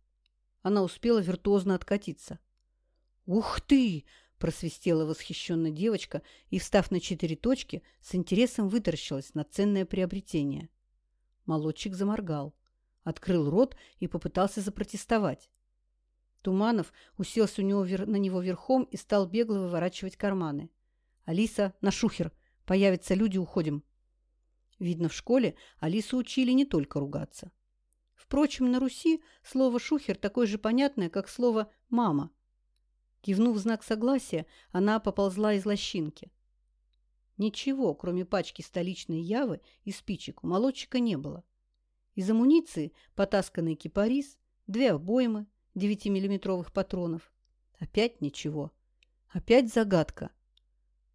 Она успела виртуозно откатиться. «Ух ты!» – просвистела восхищенно девочка и, встав на четыре точки, с интересом вытаращилась на ценное приобретение. Молодчик заморгал, открыл рот и попытался запротестовать. Туманов уселся у него на него верхом и стал бегло выворачивать карманы. «Алиса, на шухер! Появятся люди, уходим!» Видно, в школе Алису учили не только ругаться. Впрочем, на Руси слово «шухер» такое же понятное, как слово «мама». Кивнув знак согласия, она поползла из лощинки. Ничего, кроме пачки столичной явы и спичек, у молодчика не было. Из амуниции потасканный кипарис, две обоймы, 9-миллиметровых патронов. Опять ничего. Опять загадка.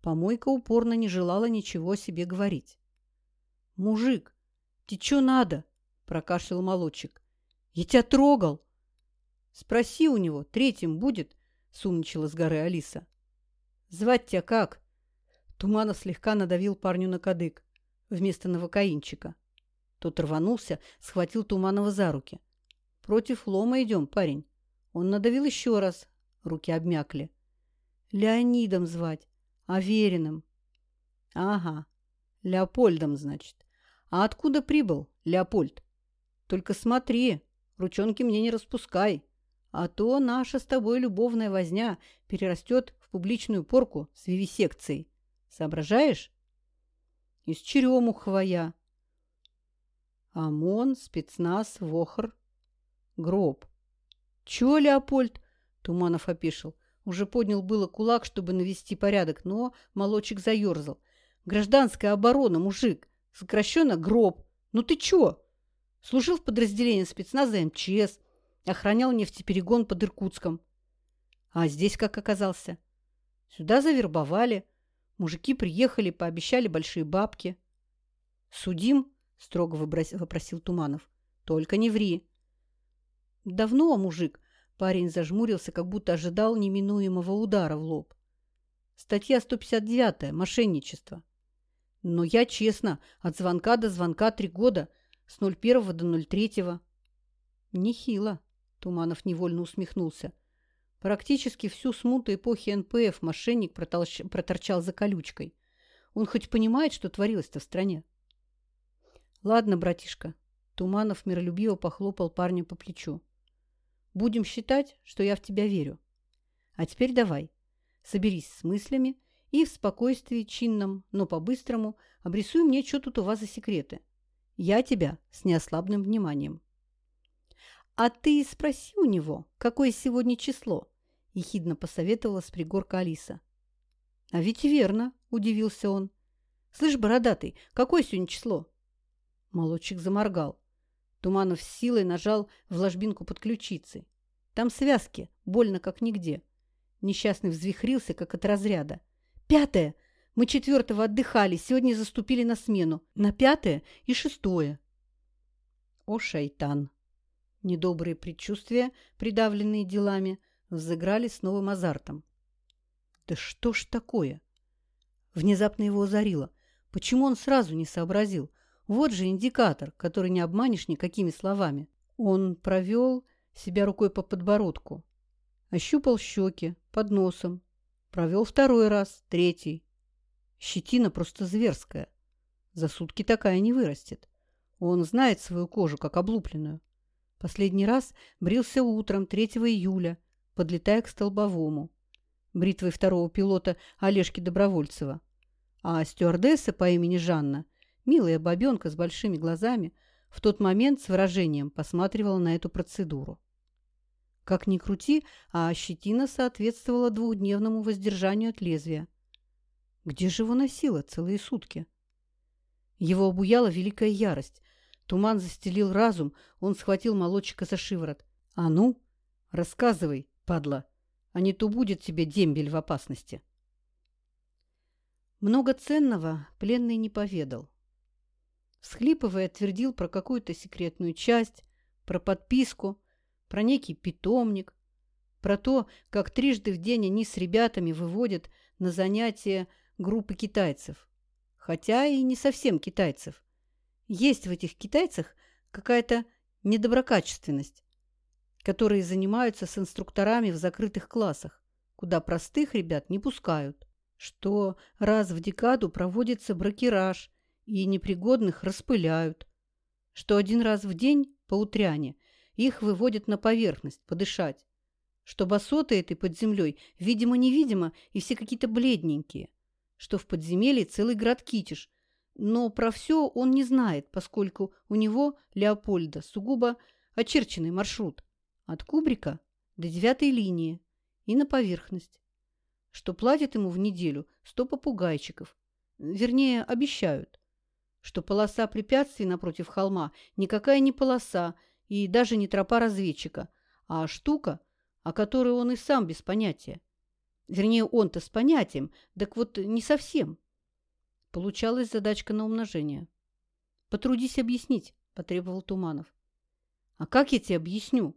Помойка упорно не желала ничего себе говорить. «Мужик, тебе чё надо?» – прокашлял молодчик. «Я тебя трогал!» «Спроси у него, третьим будет?» – сумничала с горы Алиса. «Звать тебя как?» Туманов слегка надавил парню на кадык вместо новокаинчика. Тот рванулся, схватил Туманова за руки. «Против лома идем, парень». Он надавил еще раз. Руки обмякли. «Леонидом звать. Авериным». «Ага. Леопольдом, значит. А откуда прибыл, Леопольд? Только смотри, ручонки мне не распускай, а то наша с тобой любовная возня перерастет в публичную порку с вивисекцией. Соображаешь? Из черемухова я. ОМОН, спецназ, вохр, гроб. Чё, Леопольд? Туманов опешил. Уже поднял было кулак, чтобы навести порядок, но молочек заерзал. Гражданская оборона, мужик. Сокращенно гроб. Ну ты чё? Служил в подразделении спецназа МЧС. Охранял нефтеперегон под Иркутском. А здесь как оказался? Сюда завербовали. Мужики приехали, пообещали большие бабки. «Судим?» – строго вопросил Туманов. «Только не ври». «Давно, мужик?» – парень зажмурился, как будто ожидал неминуемого удара в лоб. «Статья 159. Мошенничество». Но я честно, от звонка до звонка три года, с 01 до 03. Нехило, Туманов невольно усмехнулся. Практически всю смуту эпохи НПФ мошенник протолщ... проторчал за колючкой. Он хоть понимает, что творилось-то в стране? Ладно, братишка. Туманов миролюбиво похлопал парня по плечу. Будем считать, что я в тебя верю. А теперь давай, соберись с мыслями и в спокойствии чинном, но по-быстрому обрисуй мне, что тут у вас за секреты. Я тебя с неослабным вниманием. А ты спроси у него, какое сегодня число, – ехидно посоветовала с пригорка Алиса. «А ведь верно», – удивился он. «Слышь, бородатый, какое сегодня число?» Молодчик заморгал. Туманов с силой нажал в ложбинку под ключицей. Там связки, больно как нигде. Несчастный взвихрился, как от разряда. «Пятое! Мы четвертого отдыхали, сегодня заступили на смену. На пятое и шестое». О, шайтан! Недобрые предчувствия, придавленные делами – взыграли с новым азартом. Да что ж такое? Внезапно его озарило. Почему он сразу не сообразил? Вот же индикатор, который не обманешь никакими словами. Он провел себя рукой по подбородку, ощупал щеки, под носом, провел второй раз, третий. Щетина просто зверская. За сутки такая не вырастет. Он знает свою кожу, как облупленную. Последний раз брился утром 3 июля подлетая к столбовому. Бритвой второго пилота Олежки Добровольцева. А стюардесса по имени Жанна, милая бабенка с большими глазами, в тот момент с выражением посматривала на эту процедуру. Как ни крути, а щетина соответствовала двухдневному воздержанию от лезвия. Где же его носило целые сутки? Его обуяла великая ярость. Туман застелил разум, он схватил молодчика за шиворот. «А ну, рассказывай, падла, а не то будет тебе дембель в опасности. Много ценного пленный не поведал. Всхлипывая, твердил про какую-то секретную часть, про подписку, про некий питомник, про то, как трижды в день они с ребятами выводят на занятия группы китайцев. Хотя и не совсем китайцев. Есть в этих китайцах какая-то недоброкачественность которые занимаются с инструкторами в закрытых классах, куда простых ребят не пускают, что раз в декаду проводится бракераж и непригодных распыляют, что один раз в день по утряне их выводят на поверхность подышать, что басоты этой под землей видимо-невидимо и все какие-то бледненькие, что в подземелье целый град китиш, но про все он не знает, поскольку у него, Леопольда, сугубо очерченный маршрут, от кубрика до девятой линии и на поверхность, что платят ему в неделю сто попугайчиков, вернее, обещают, что полоса препятствий напротив холма никакая не полоса и даже не тропа разведчика, а штука, о которой он и сам без понятия. Вернее, он-то с понятием, так вот не совсем. Получалась задачка на умножение. «Потрудись объяснить», – потребовал Туманов. «А как я тебе объясню?»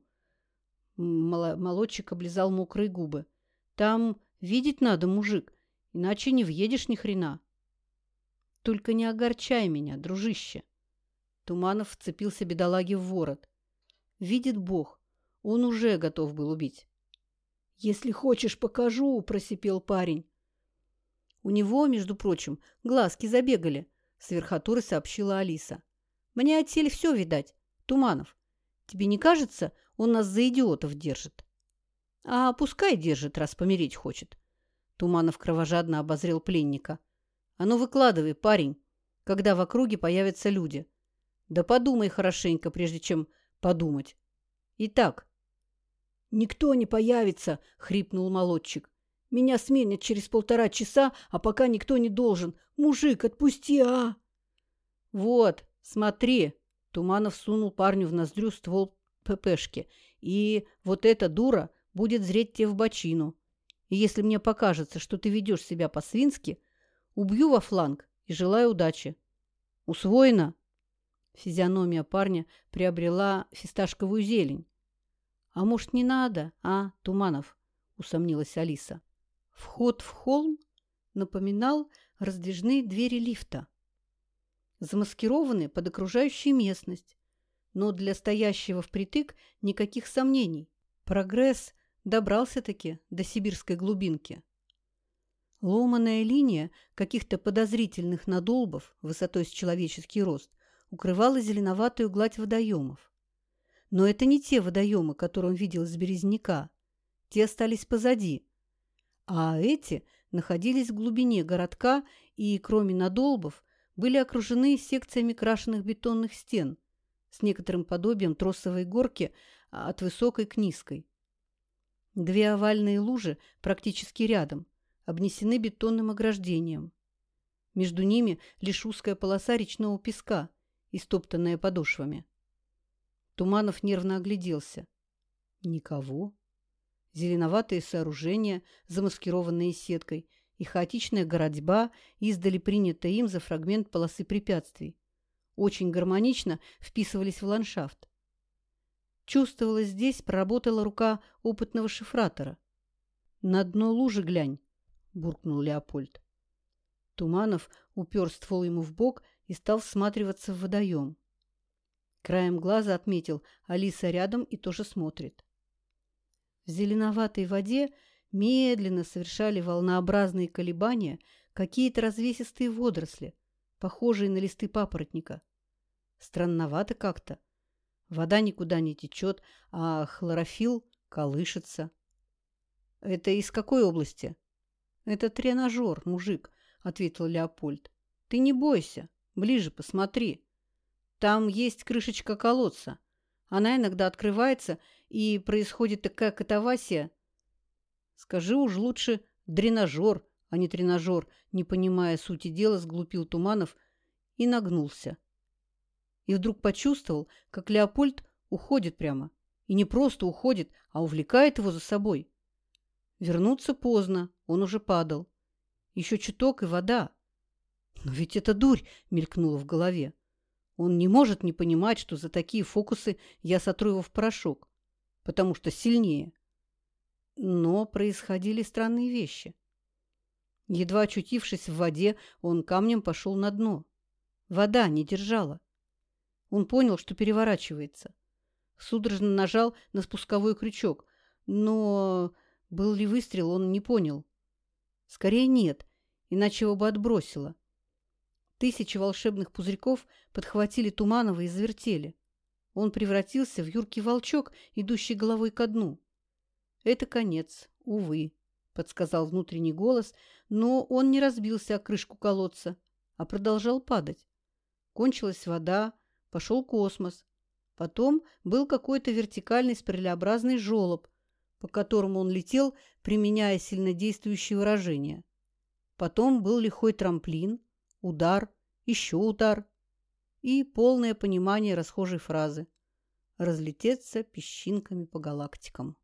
Молодчик облизал мокрые губы. Там видеть надо, мужик, иначе не въедешь ни хрена. Только не огорчай меня, дружище. Туманов вцепился бедолаге в ворот. Видит Бог, он уже готов был убить. «Если хочешь, покажу», – просипел парень. У него, между прочим, глазки забегали, – с верхотуры сообщила Алиса. «Мне отсель все видать. Туманов, тебе не кажется, он нас за идиотов держит. А пускай держит, раз помереть хочет. Туманов кровожадно обозрел пленника. А ну выкладывай, парень, когда в округе появятся люди. Да подумай хорошенько, прежде чем подумать. Итак. Никто не появится, хрипнул молодчик. Меня сменят через полтора часа, а пока никто не должен. Мужик, отпусти, а! Вот, смотри. Туманов сунул парню в ноздрю ствол ППшки, и вот эта дура будет зреть тебе в бочину. И если мне покажется, что ты ведешь себя по-свински, убью во фланг и желаю удачи. Усвоено?» Физиономия парня приобрела фисташковую зелень. «А может, не надо, а, Туманов?» – усомнилась Алиса. Вход в холм напоминал раздвижные двери лифта, замаскированные под окружающую местность, но для стоящего впритык никаких сомнений. Прогресс Добрался-таки до сибирской глубинки. Ломаная линия каких-то подозрительных надолбов высотой с человеческий рост укрывала зеленоватую гладь водоемов. Но это не те водоемы, которые он видел из Березняка. Те остались позади. А эти находились в глубине городка и, кроме надолбов, были окружены секциями крашеных бетонных стен с некоторым подобием тросовой горки от высокой к низкой. Две овальные лужи практически рядом, обнесены бетонным ограждением. Между ними лишь узкая полоса речного песка, истоптанная подошвами. Туманов нервно огляделся. Никого. Зеленоватые сооружения, замаскированные сеткой, и хаотичная городьба, издали принятая им за фрагмент полосы препятствий, очень гармонично вписывались в ландшафт. Чувствовалось, здесь проработала рука опытного шифратора. «На дно лужи глянь!» – буркнул Леопольд. Туманов упер ствол ему в бок и стал всматриваться в водоем. Краем глаза отметил, Алиса рядом и тоже смотрит. В зеленоватой воде медленно совершали волнообразные колебания какие-то развесистые водоросли, похожие на листы папоротника. Странновато как-то. Вода никуда не течет, а хлорофилл колышется. — Это из какой области? — Это тренажер, мужик, — ответил Леопольд. — Ты не бойся, ближе посмотри. Там есть крышечка колодца. Она иногда открывается, и происходит такая катавасия. Скажи уж лучше дренажер, а не тренажер, не понимая сути дела, сглупил Туманов и нагнулся и вдруг почувствовал, как Леопольд уходит прямо. И не просто уходит, а увлекает его за собой. Вернуться поздно, он уже падал. Еще чуток и вода. Но ведь это дурь мелькнула в голове. Он не может не понимать, что за такие фокусы я сотру его в порошок, потому что сильнее. Но происходили странные вещи. Едва очутившись в воде, он камнем пошел на дно. Вода не держала. Он понял, что переворачивается. Судорожно нажал на спусковой крючок, но был ли выстрел, он не понял. Скорее нет, иначе его бы отбросило. Тысячи волшебных пузырьков подхватили Туманова и завертели. Он превратился в юркий волчок, идущий головой ко дну. «Это конец, увы», — подсказал внутренний голос, но он не разбился о крышку колодца, а продолжал падать. Кончилась вода, пошел космос. Потом был какой-то вертикальный спиралеобразный желоб, по которому он летел, применяя сильнодействующие выражения. Потом был лихой трамплин, удар, еще удар и полное понимание расхожей фразы «разлететься песчинками по галактикам».